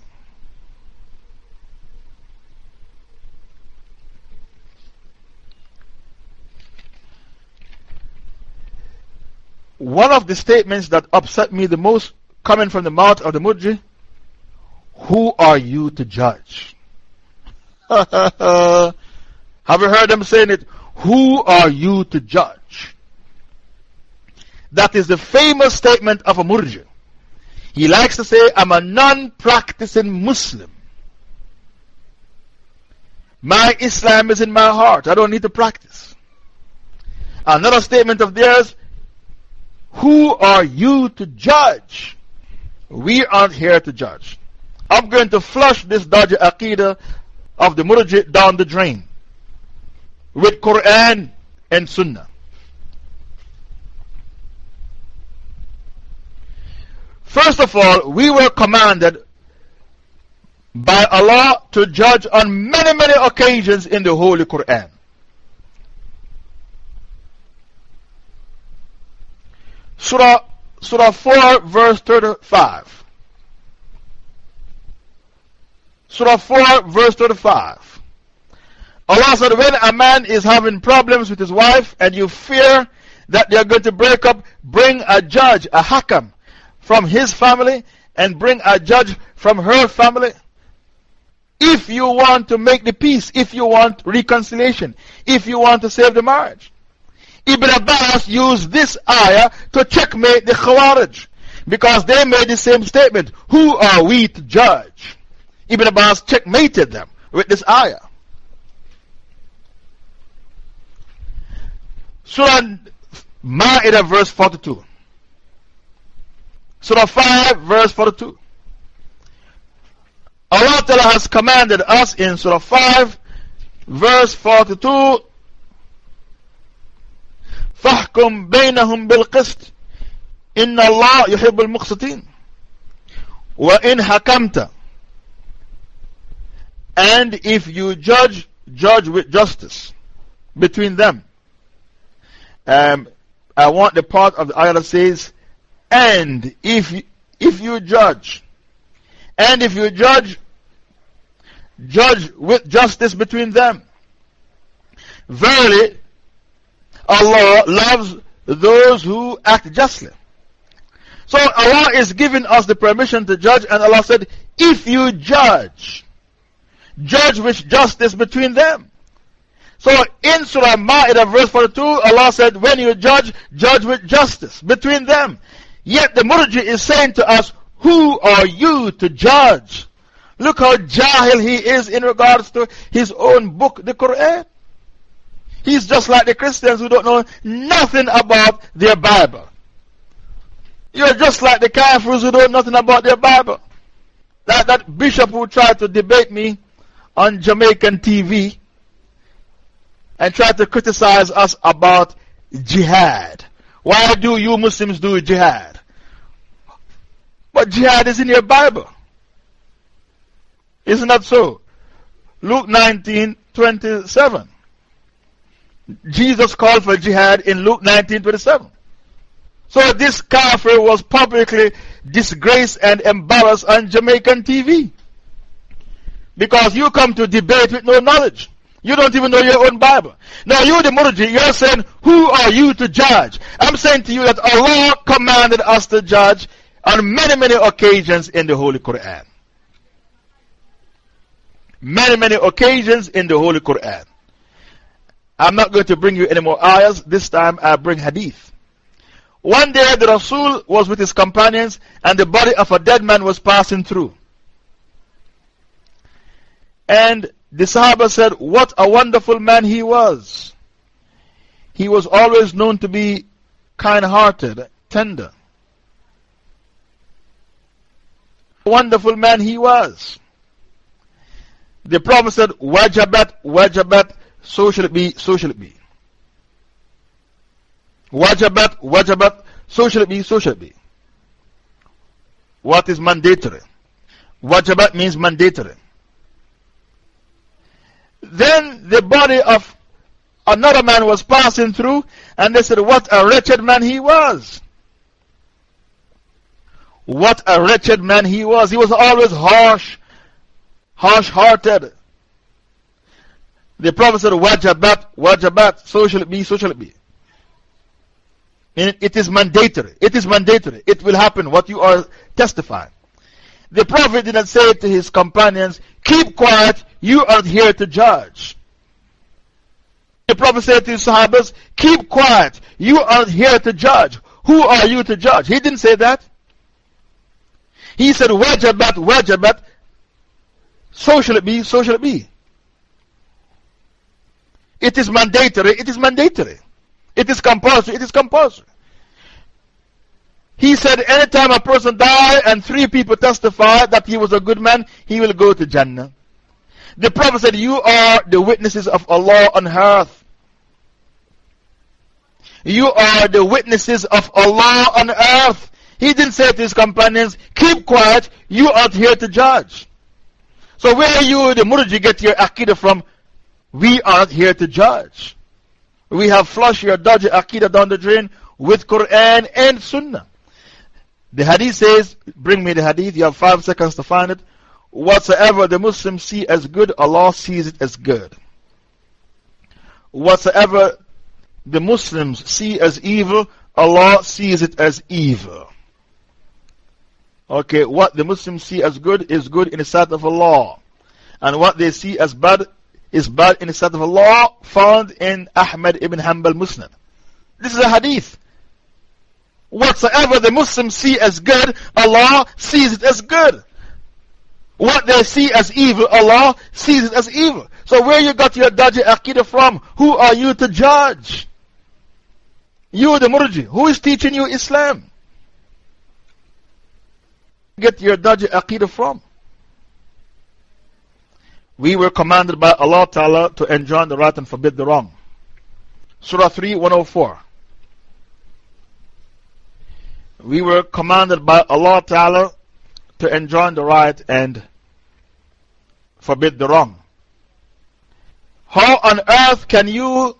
One of the statements that upset me the most coming from the mouth of the Murji Who are you to judge? Have you heard them saying it? Who are you to judge? That is the famous statement of a Murji. He likes to say, I'm a non practicing Muslim. My Islam is in my heart. I don't need to practice. Another statement of theirs who are you to judge? We aren't here to judge. I'm going to flush this dodgy aqidah of the Murjit down the drain with Quran and Sunnah. First of all, we were commanded by Allah to judge on many, many occasions in the Holy Quran. Surah, Surah 4, verse 35. Surah 4, verse 35. Allah said, When a man is having problems with his wife and you fear that they are going to break up, bring a judge, a hakam, from his family and bring a judge from her family. If you want to make the peace, if you want reconciliation, if you want to save the marriage. Ibn Abbas used this ayah to checkmate the Khawarij because they made the same statement Who are we to judge? Ibn Abbas checkmated them with this ayah. Surah Ma'idah, verse 42. Surah 5, verse 42. Allah Ta'ala has commanded us in Surah 5, verse 42 فاحكم بينهم بالقسط إن الله يحب المقسطين وإن حكمت and if you judge judge with justice between them um, I want the part of the ayah that says and if if you judge and if you judge judge with justice between them verily Allah loves those who act justly. So Allah is giving us the permission to judge, and Allah said, If you judge, judge with justice between them. So in Surah Ma'idah, verse 42, Allah said, When you judge, judge with justice between them. Yet the Murji is saying to us, Who are you to judge? Look how jahil he is in regards to his own book, the Quran. He's just like the Christians who don't know nothing about their Bible. You're just like the Kafirs who don't know nothing about their Bible. That, that bishop who tried to debate me on Jamaican TV and tried to criticize us about jihad. Why do you Muslims do jihad? But jihad is in your Bible. Isn't that so? Luke 19 27. Jesus called for jihad in Luke 19 27. So this kafir was publicly disgraced and embarrassed on Jamaican TV. Because you come to debate with no knowledge. You don't even know your own Bible. Now you the Murji, you're saying, who are you to judge? I'm saying to you that Allah commanded us to judge on many, many occasions in the Holy Quran. Many, many occasions in the Holy Quran. I'm not going to bring you any more ayahs. This time I bring hadith. One day the Rasul was with his companions and the body of a dead man was passing through. And the Sahaba said, What a wonderful man he was. He was always known to be kind hearted, tender. wonderful man he was. The Prophet said, Wajabat, wajabat, so shall it be, so shall it be. Wajabat, wajabat, so shall it be, so shall it be. What is mandatory? Wajabat means mandatory. Then the body of another man was passing through, and they said, What a wretched man he was. What a wretched man he was. He was always harsh, harsh hearted. The Prophet said, Wajabat, wajabat, so shall it be, so shall it be. It is mandatory. It is mandatory. It will happen, what you are testifying. The Prophet didn't say to his companions, Keep quiet, you are here to judge. The Prophet said to his Sahabas, Keep quiet, you are here to judge. Who are you to judge? He didn't say that. He said, Wajabat, wajabat, so shall it be, so shall it be. It is mandatory, it is mandatory. It is compulsory, it is compulsory. He said, anytime a person dies and three people testify that he was a good man, he will go to Jannah. The Prophet said, You are the witnesses of Allah on earth. You are the witnesses of Allah on earth. He didn't say to his companions, Keep quiet, you are here to judge. So, where you, the Murji, get your Aqidah from, we are not here to judge. We have flushed your dodgy Aqidah down the drain with Quran and Sunnah. The hadith says, Bring me the hadith, you have five seconds to find it. Whatsoever the Muslims see as good, Allah sees it as good. Whatsoever the Muslims see as evil, Allah sees it as evil. Okay, what the Muslims see as good is good in the sight of Allah. And what they see as bad is bad in the sight of Allah, found in Ahmad ibn Hanbal Musnad. This is a hadith. Whatsoever the Muslims see as good, Allah sees it as good. What they see as evil, Allah sees it as evil. So, where you got your dodgy aqidah from? Who are you to judge? You, the Murji. Who is teaching you Islam? Get your dodgy aqidah from? We were commanded by Allah Ta'ala to enjoin the right and forbid the wrong. Surah 3 104. We were commanded by Allah Ta'ala to enjoin the right and forbid the wrong. How on earth can you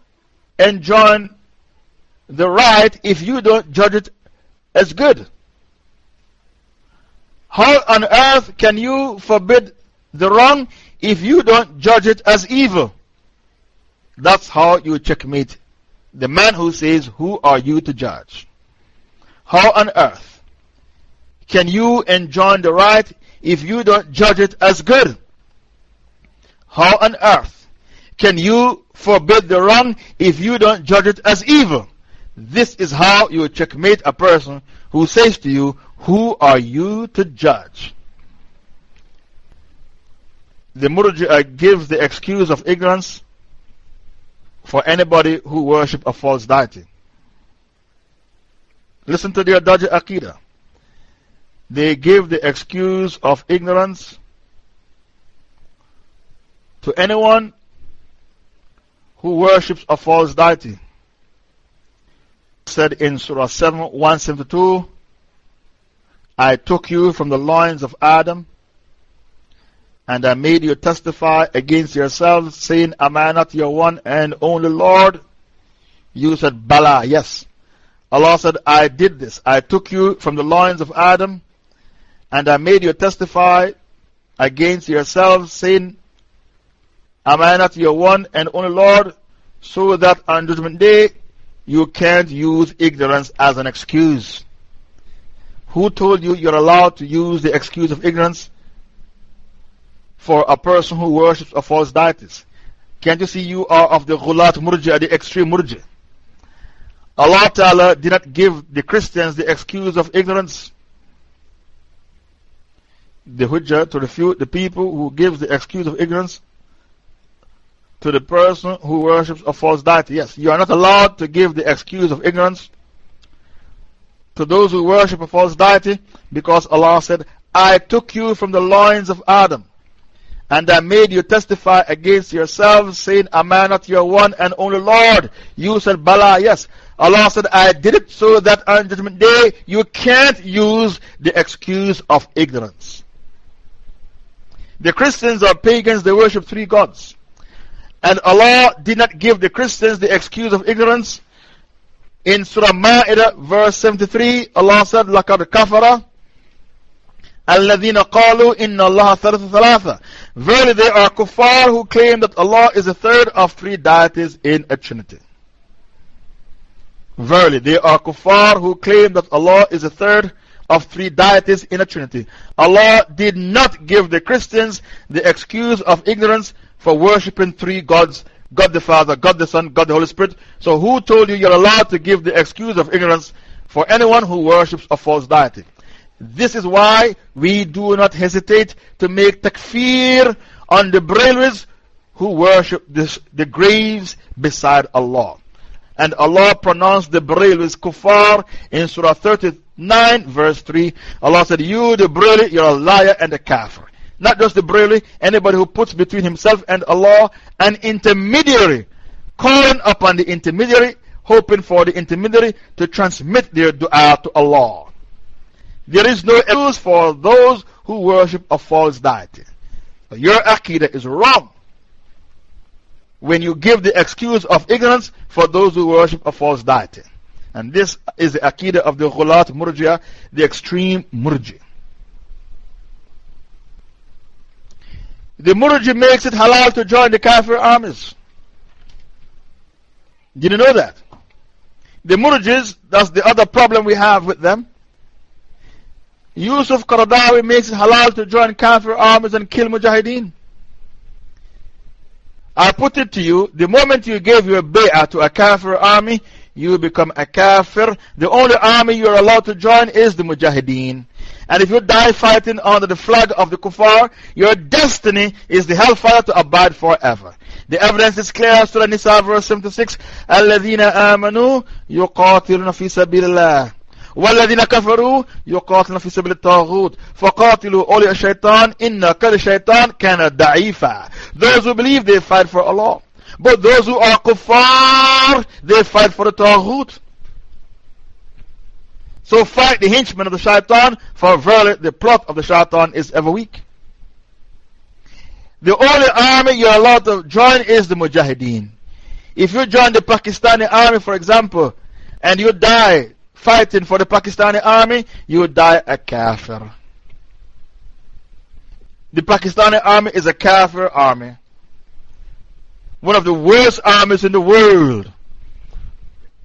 enjoin the right if you don't judge it as good? How on earth can you forbid the wrong if you don't judge it as evil? That's how you checkmate the man who says, Who are you to judge? How on earth can you enjoin the right if you don't judge it as good? How on earth can you forbid the wrong if you don't judge it as evil? This is how you checkmate a person who says to you, Who are you to judge? The Murji'ah uh, gives the excuse of ignorance for anybody who worship a false deity. Listen to their dodgy Aqidah. They give the excuse of ignorance to anyone who worships a false deity said in Surah 7 172, I took you from the loins of Adam and I made you testify against yourselves, saying, Am I not your one and only Lord? You said, Bala, yes. Allah said, I did this. I took you from the loins of Adam and I made you testify against yourselves, saying, Am I not your one and only Lord? So that on Judgment Day you can't use ignorance as an excuse. Who told you you're allowed to use the excuse of ignorance for a person who worships a false deity. Can't you see you are of the Ghulat Murja, the extreme Murja? Allah Ta'ala did not give the Christians the excuse of ignorance. The Hujjah to refute the people who gives the excuse of ignorance to the person who worships a false deity. Yes, you are not allowed to give the excuse of ignorance to those who worship a false deity because Allah said, I took you from the loins of Adam, and I made you testify against yourselves, saying, Am I not your one and only Lord? You said, Bala, yes. Allah said, I did it so that on Judgment Day you can't use the excuse of ignorance. The Christians are pagans, they worship three gods. And Allah did not give the Christians the excuse of ignorance. In Surah Ma'idah, verse 73, Allah said, لَقَدْ كَفَرَ Alladina qalu inna Allah thalathu thalatha. Verily they are kuffar who claim that Allah is a third of three deities in a trinity. Verily they are kuffar who claim that Allah is a third of three deities in a trinity. Allah did not give the Christians the excuse of ignorance for worshipping three gods God the Father, God the Son, God the Holy Spirit. So, who told you you're allowed to give the excuse of ignorance for anyone who worships a false deity? This is why we do not hesitate to make takfir on the Brahmins who worship this, the graves beside Allah. And Allah pronounced the Brahmins kuffar in Surah 39, verse 3. Allah said, You, the Brahmin, you're a liar and a kafir. Not just the Brahmin, anybody who puts between himself and Allah an intermediary, calling upon the intermediary, hoping for the intermediary to transmit their dua to Allah. There is no excuse for those who worship a false deity. Your Aqidah is wrong when you give the excuse of ignorance for those who worship a false deity. And this is the Aqidah of the Ghulat Murjia, the extreme Murji. The Murji makes it halal to join the Kafir armies. Did you know that? The Murjis, that's the other problem we have with them. Yusuf Qaradawi makes it halal to join Kafir armies and kill Mujahideen. I put it to you, the moment you gave your bay'ah to a Kafir army, you become a Kafir. The only army you are allowed to join is the Mujahideen. And if you die fighting under the flag of the Kuffar, your destiny is the hellfire to abide forever. The evidence is clear, Surah Nisa verse 76, الَّذِينَ آمَنُوا يُقَاتِلُونَ فِي سَبِيلِ اللَّهِ والذين كفروا يقاتلون في سبيل الطاغوت فقاتلوا أولي الشيطان إن كل الشيطان كان ضعيفا Those who believe they fight for Allah But those who are kuffar they fight for the taghut So fight the henchmen of the shaitan for verily the plot of the shaitan is ever weak The only army you're allowed to join is the mujahideen If you join the Pakistani army for example and you die fighting for the Pakistani army, you die a kafir. The Pakistani army is a kafir army. One of the worst armies in the world.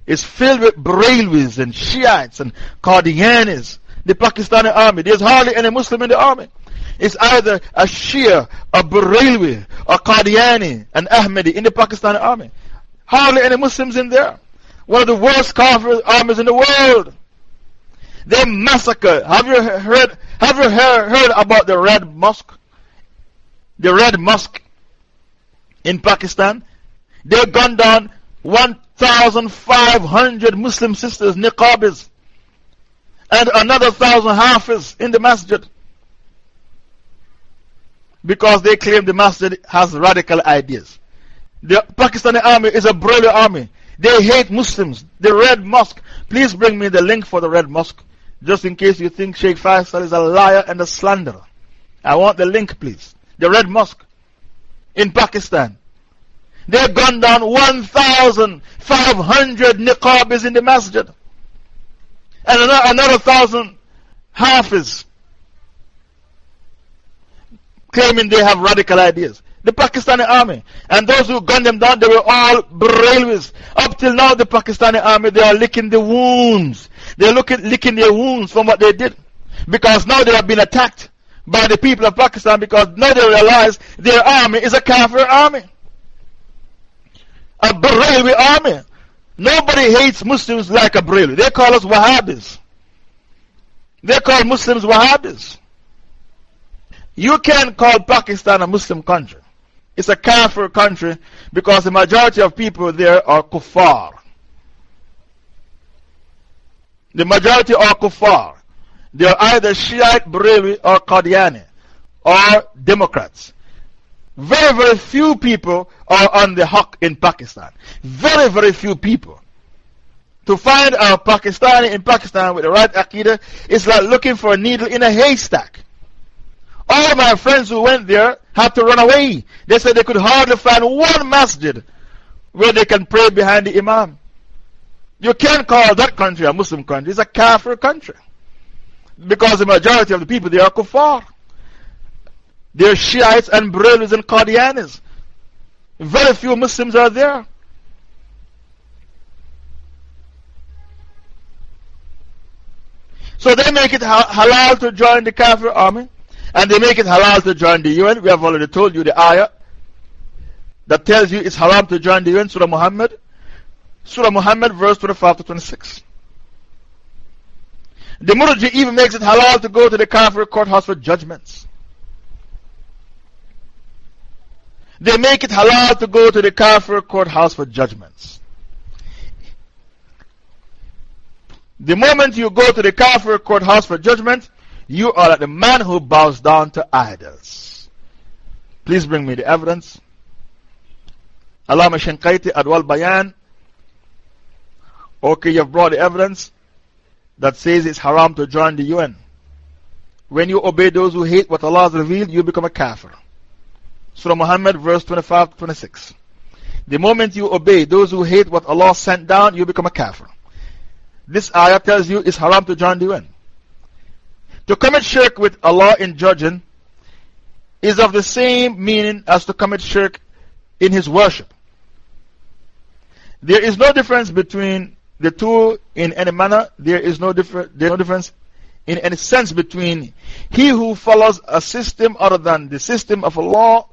It's filled with Brahmins and Shiites and Qadianis. The Pakistani army. There's hardly any Muslim in the army. It's either a Shia, a Barelwi, a Qadiani, an Ahmadi in the Pakistani army. Hardly any Muslims in there one of the worst armies in the world. They massacred. Have you heard, have you heard, heard about the Red Mosque? The Red Mosque in Pakistan? They gunned down 1,500 Muslim sisters, niqabis, and another thousand hafiz in the masjid. Because they claim the masjid has radical ideas. The Pakistani army is a Barelwi army. They hate Muslims. The Red Mosque. Please bring me the link for the Red Mosque. Just in case you think Sheikh Faisal is a liar and a slanderer. I want the link, please. The Red Mosque in Pakistan. They've gone down 1,500 niqabis in the masjid. And another, thousand hafiz claiming they have radical ideas the Pakistani army. And those who gunned them down, they were all Barelwis. Up till now, the Pakistani army, they are licking the wounds. They're looking, licking their wounds from what they did. Because now they have been attacked by the people of Pakistan because now they realize their army is a Kafir army. A Barelwi army. Nobody hates Muslims like a Barelwi. They call us Wahhabis. They call Muslims Wahhabis. You can't call Pakistan a Muslim country. It's a kafir country because the majority of people there are kuffar. The majority are kuffar. They are either Shiite, Barelvi, or Qadiani, or Democrats. Very, very few people are on the haqq in Pakistan. Very, very few people. To find a Pakistani in Pakistan with the right Aqidah is like looking for a needle in a haystack. All my friends who went there had to run away. They said they could hardly find one masjid where they can pray behind the Imam. You can't call that country a Muslim country. It's a Kafir country. Because the majority of the people there are kuffar. They're Shiites and Barelvis and Qadianis. Very few Muslims are there. So they make it halal to join the Kafir army, and they make it halal to join the UN. We have already told you the ayah that tells you it's haram to join the UN, Surah Muhammad. Surah Muhammad, verse 25 to 26. The Murji even makes it halal to go to the Kafir courthouse for judgments. They make it halal to go to the Kafir courthouse for judgments. The moment you go to the Kafir courthouse for judgment, you are like the man who bows down to idols. Please bring me the evidence. Allama Shinqiti Adwa al-Bayan. Okay, you've brought the evidence that says it's haram to join the UN. When you obey those who hate what Allah has revealed, you become a kafir. Surah Muhammad, verse 25 26. The moment you obey those who hate what Allah sent down, you become a kafir. This ayah tells you it's haram to join the UN. To commit shirk with Allah in judging is of the same meaning as to commit shirk in His worship. There is no difference between the two in any manner. There is no, differ there is no difference in any sense between he who follows a system other than the system of Allah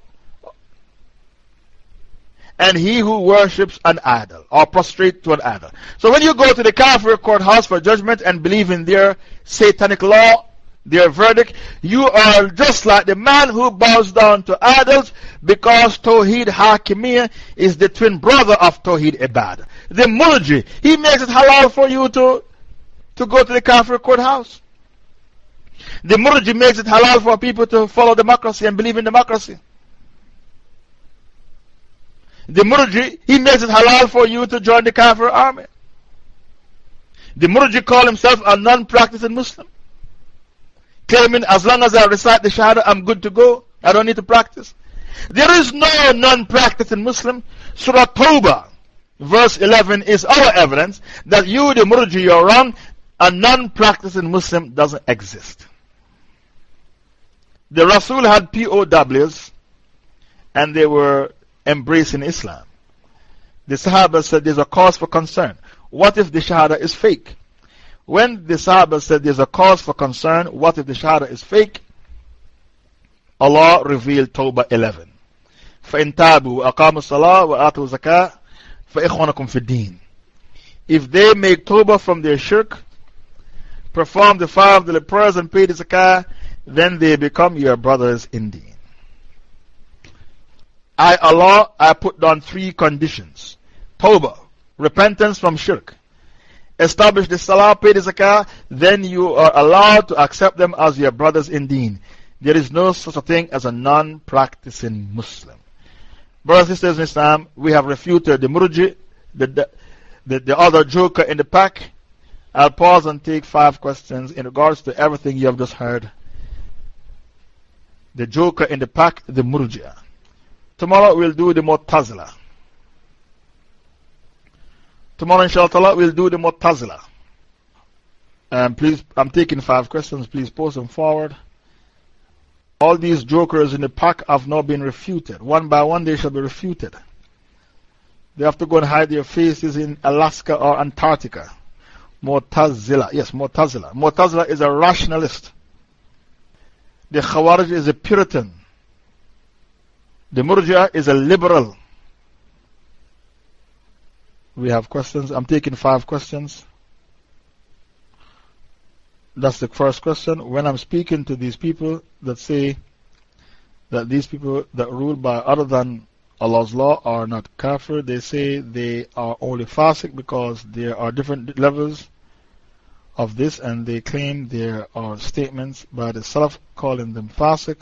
and he who worships an idol or prostrate to an idol. So when you go to the Kafir courthouse for judgment and believe in their satanic law, their verdict, you are just like the man who bows down to idols because Tawheed Hakimiyya is the twin brother of Tawheed Ibad. The Murji, he makes it halal for you to, to go to the Kafir courthouse. The Murji makes it halal for people to follow democracy and believe in democracy. The Murji, he makes it halal for you to join the Kafir army. The Murji call himself a non practicing Muslim, claiming as long as I recite the Shahada, I'm good to go. I don't need to practice. There is no non practicing Muslim. Surah Tawbah, verse 11, is our evidence that you, the Murji, you're wrong. A non practicing Muslim doesn't exist. The Rasul had POWs and they were embracing Islam. The Sahaba said there's a cause for concern. What if the Shahada is fake? When the Sahaba said there's a cause for concern, what if the Shahada is fake? Allah revealed Tawbah 11. فَإِن تَابُوا وَأَقَامُوا الصَّلَاةَ وَآتُوا الزَّكَاةَ فَإِخْوَانَكُمْ فِي الدِّينِ If they make Tawbah from their shirk, perform the five daily prayers and pay the zakah, then they become your brothers in deen. I, Allah, I put down three conditions. Tawbah, repentance from shirk. Establish the salah, pay the zakah, then you are allowed to accept them as your brothers in deen. There is no such a thing as a non practicing Muslim. Brothers and sisters in Islam, we have refuted the murji, the, the, the, the other joker in the pack. I'll pause and take five questions in regards to everything you have just heard. The joker in the pack, the murji'ah. Tomorrow we'll do the Mu'tazila. Tomorrow, inshallah, we'll do the Mu'tazila. And please, I'm taking five questions. Please post them forward. All these jokers in the pack have now been refuted. One by one, they shall be refuted. They have to go and hide their faces in Alaska or Antarctica. Mu'tazila. Yes, Mu'tazila. Mu'tazila is a rationalist. The Khawarij is a Puritan. The Murja is a liberal. We have questions. I'm taking five questions. That's the first question. When I'm speaking to these people that say that these people that rule by other than Allah's law are not kafir, they say they are only fasik because there are different levels of this and they claim there are statements by the Salaf calling them Fasik.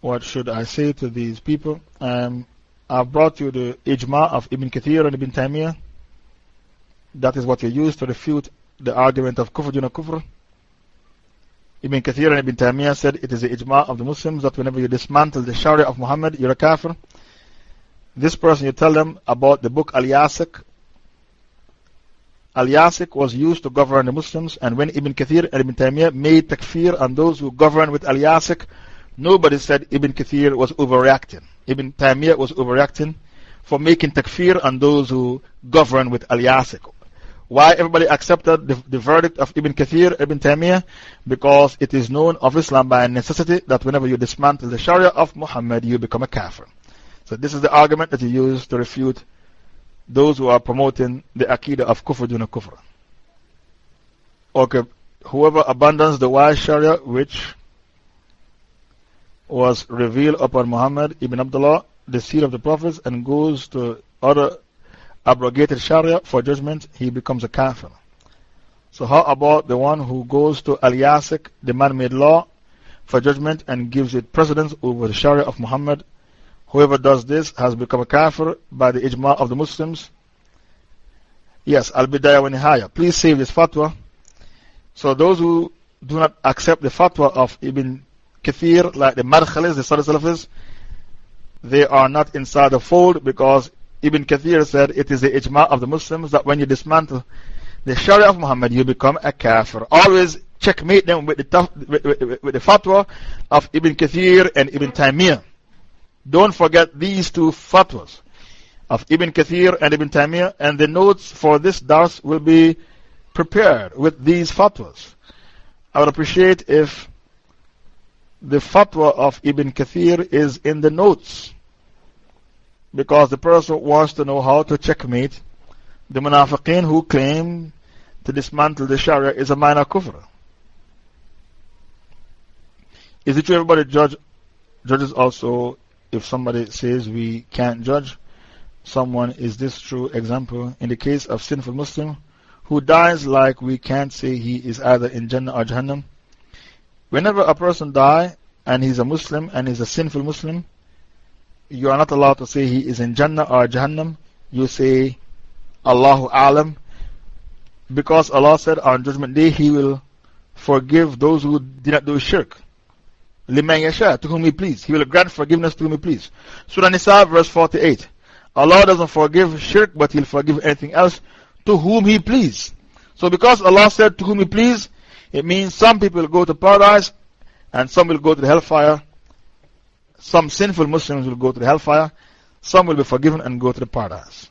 What should I say to these people? Um, I've brought you the Ijma of Ibn Kathir and Ibn Taymiyyah. That is what you use to refute the argument of Kufr Duna Kufr. Ibn Kathir and Ibn Taymiyyah said it is the ijma of the Muslims that whenever you dismantle the Sharia of Muhammad, you're a kafir. This person, you tell them about the book Al Yasik. Al Yasik was used to govern the Muslims, and when Ibn Kathir and Ibn Taymiyyah made takfir on those who govern with Al Yasik, nobody said Ibn Kathir was overreacting. Ibn Taymiyyah was overreacting for making takfir on those who govern with Al. Why everybody accepted the, the verdict of Ibn Kathir, Ibn Taymiyyah? Because it is known of Islam by necessity that whenever you dismantle the Sharia of Muhammad, you become a kafir. So, this is the argument that you use to refute those who are promoting the Aqidah of Kufr duna Kufr. Okay, whoever abandons the wise Sharia which was revealed upon Muhammad ibn Abdullah, the seal of the prophets, and goes to other abrogated Sharia for judgment, he becomes a kafir. So, how about the one who goes to Al Yasik, the man made law, for judgment and gives it precedence over the Sharia of Muhammad? Whoever does this has become a kafir by the ijma of the Muslims. Yes, Al Bidayah wa Nihaya. Please save this fatwa. So, those who do not accept the fatwa of Ibn Kathir, like the Madkhalis, the Salafis, they are not inside the fold because Ibn Kathir said it is the ijma of the Muslims that when you dismantle the Sharia of Muhammad, you become a kafir. Always checkmate them with the, with, with, with the fatwa of Ibn Kathir and Ibn Taymiyyah. Don't forget these two fatwas of Ibn Kathir and Ibn Taymiyyah, and the notes for this dars will be prepared with these fatwas. I would appreciate if the fatwa of Ibn Kathir is in the notes because the person wants to know how to checkmate the munafiqeen who claim to dismantle the Sharia is a minor kufr. Is it true everybody judge, judges also if somebody says we can't judge someone? Is this true? Example, in the case of sinful Muslim who dies like we can't say he is either in Jannah or Jahannam. Whenever a person dies and he's a Muslim and he's a sinful Muslim, you are not allowed to say he is in Jannah or Jahannam. You say Allahu Alam. Because Allah said on Judgment Day He will forgive those who did not do shirk. Liman yasha, to whom He please. He will grant forgiveness to whom He please. Surah Nisa, verse 48. Allah doesn't forgive shirk, but He'll forgive anything else to whom He please. So, because Allah said to whom He please, it means some people will go to paradise and some will go to the hellfire some sinful Muslims will go to the hellfire, some will be forgiven and go to the paradise.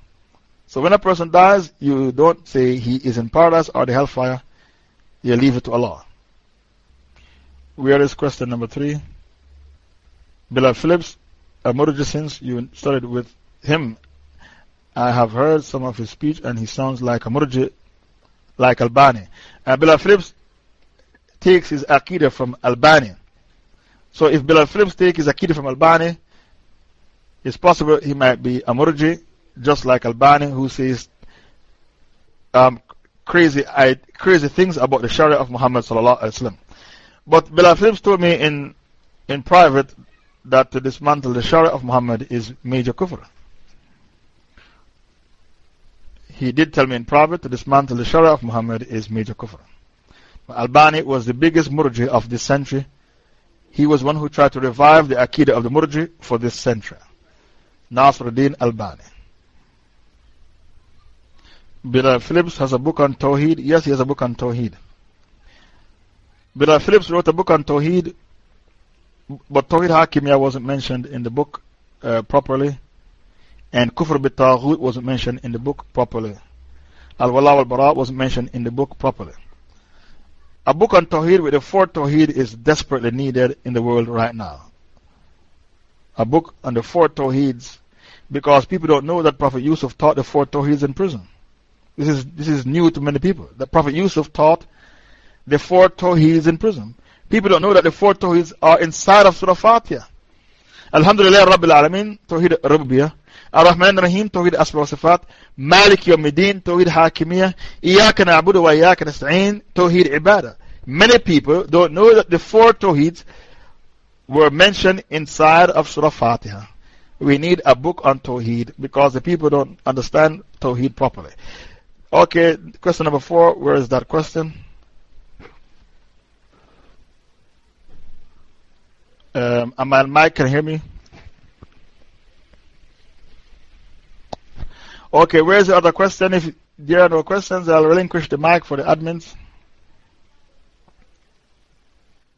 So when a person dies, you don't say he is in paradise or the hellfire, you leave it to Allah. Where is question number three? Bilal Phillips, a Murji since you studied with him, I have heard some of his speech and he sounds like a like Albani. Uh, Bilal Phillips takes his Aqidah from Albani. So if Bilal Phillips take his Aqidah from Albani, it's possible he might be a Murji, just like Albani, who says um, crazy, I, crazy things about the Sharia of Muhammad. But Bilal Phillips told me in, in private that to dismantle the Sharia of Muhammad is major kufr. He did tell me in private to dismantle the Sharia of Muhammad is major kufr. Albani was the biggest murji of this century he was one who tried to revive the Aqidah of the Murji for this century. Nasruddin Albani. Bilal Phillips has a book on Tawheed. Yes, he has a book on Tawheed. Bilal Phillips wrote a book on Tawheed, but Tawheed Hakimiyah wasn't mentioned in the book uh, properly, and Kufr bit wasn't mentioned in the book properly. Al Wala al Bara wasn't mentioned in the book properly. A book on Tawheed with the four Tawheed is desperately needed in the world right now. A book on the four Tawheeds because people don't know that Prophet Yusuf taught the four Tawheeds in prison. This is, this is new to many people. That Prophet Yusuf taught the four Tawheeds in prison. People don't know that the four Tawheeds are inside of Surah Fatiha. Alhamdulillah Rabbil Alameen, Tawheed Rububiyyah. Rahim, Tawheed Asma wa Sifat, Malik Yawmiddin, Tawheed Hakimiyah, Iyaka na'budu wa Iyaka nasta'een, Tawheed Ibadah. Many people don't know that the four Tawheeds were mentioned inside of Surah Fatiha. We need a book on Tawheed because the people don't understand Tawheed properly. Okay, question number four. Where is that question? Um, Amal Mike, can you hear me? Okay, where's the other question? If there are no questions, I'll relinquish the mic for the admins.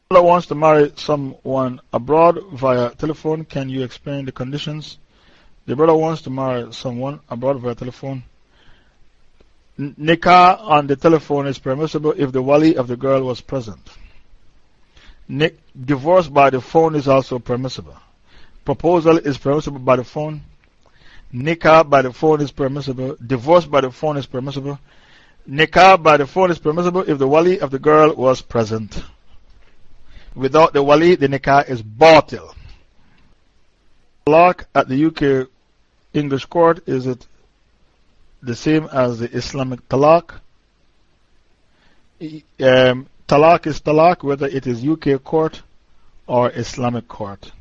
Brother wants to marry someone abroad via telephone. Can you explain the conditions? The brother wants to marry someone abroad via telephone. Nikah on the telephone is permissible if the wali of the girl was present. divorce by the phone is also permissible. Proposal is permissible by the phone. Nikah by the phone is permissible. Divorce by the phone is permissible. Nikah by the phone is permissible if the wali of the girl was present. Without the wali, the nikah is batil. Talaq at the UK English court, is it the same as the Islamic talaq? Um, talaq is talaq, whether it is UK court or Islamic court.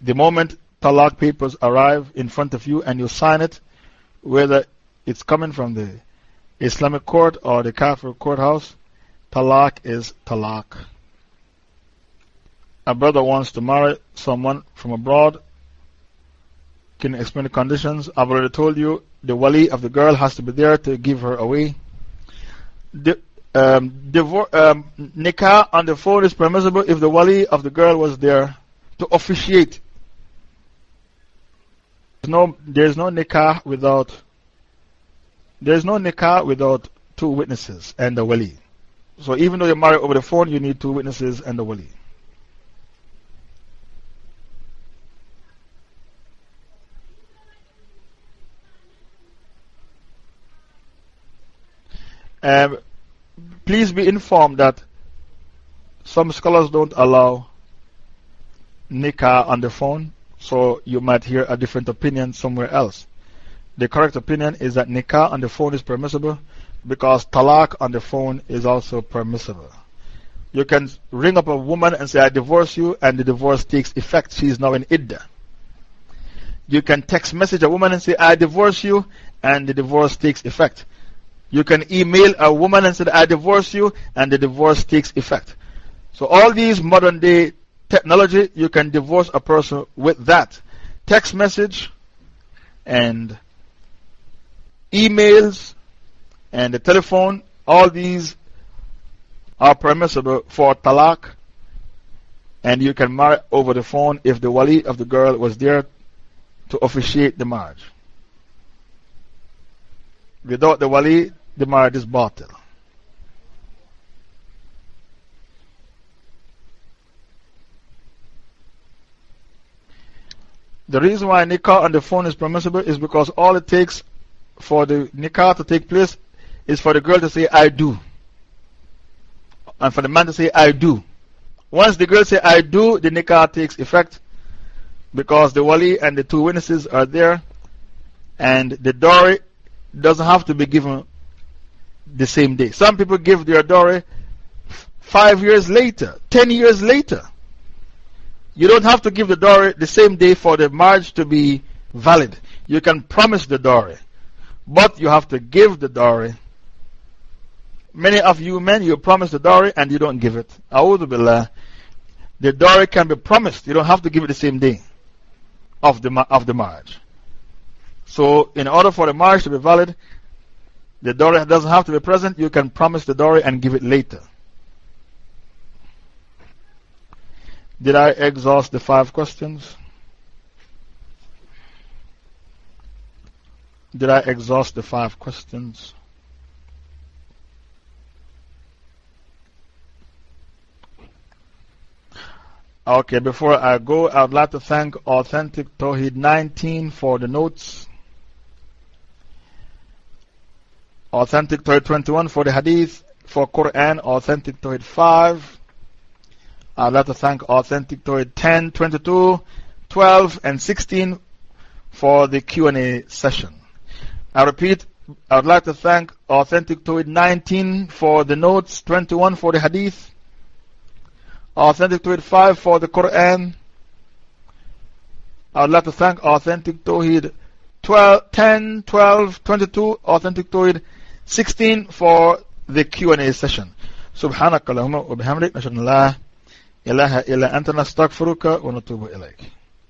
The moment talaq papers arrive in front of you and you sign it, whether it's coming from the Islamic court or the Kafir courthouse, talaq is talaq. A brother wants to marry someone from abroad. Can you explain the conditions? I've already told you the wali of the girl has to be there to give her away. The, um, um, nikah on the phone is permissible if the wali of the girl was there to officiate no, there's no nikah without, there's no nikah without two witnesses and the wali. So even though you're married over the phone, you need two witnesses and the wali. Um, please be informed that some scholars don't allow nikah on the phone. So you might hear a different opinion somewhere else. The correct opinion is that nikah on the phone is permissible because talaq on the phone is also permissible. You can ring up a woman and say, I divorce you, and the divorce takes effect. She is now in iddah. You can text message a woman and say, I divorce you, and the divorce takes effect. You can email a woman and say, I divorce you, and the divorce takes effect. So, all these modern day technology, you can divorce a person with that. Text message and emails and the telephone, all these are permissible for talaq. And you can marry over the phone if the wali of the girl was there to officiate the marriage. Without the wali, the marriage is batil. The reason why nikah on the phone is permissible is because all it takes for the nikah to take place is for the girl to say, I do. And for the man to say, I do. Once the girl say, I do, the nikah takes effect because the wali and the two witnesses are there and the dowry doesn't have to be given the same day. Some people give their dowry five years later, ten years later. You don't have to give the dowry the same day for the marriage to be valid. You can promise the dowry, but you have to give the dowry. Many of you men, you promise the dowry and you don't give it. Billah. The dowry can be promised. You don't have to give it the same day of the, of the marriage. So, in order for the marriage to be valid, the dowry doesn't have to be present. You can promise the dowry and give it later. Did I exhaust the five questions? Did I exhaust the five questions? Okay, before I go, I would like to thank Authentic Tawheed 19 for the notes. Authentic Tawheed 21 for the Hadith. For Quran, Authentic Tawheed 5. I'd like to thank Authentic Tawheed 10, 22, 12, and 16 for the Q&A session. I repeat, I would like to thank Authentic Tawheed 19 for the notes, 21 for the Hadith, Authentic Tawheed 5 for the Quran. I would like to thank Authentic Tawheed 12, 10, 12, 22, Authentic Tawheed 16 for the Q&A session. سبحانك اللهم وبحمدك إله إلا أنت نستغفرك ونتوب إليك.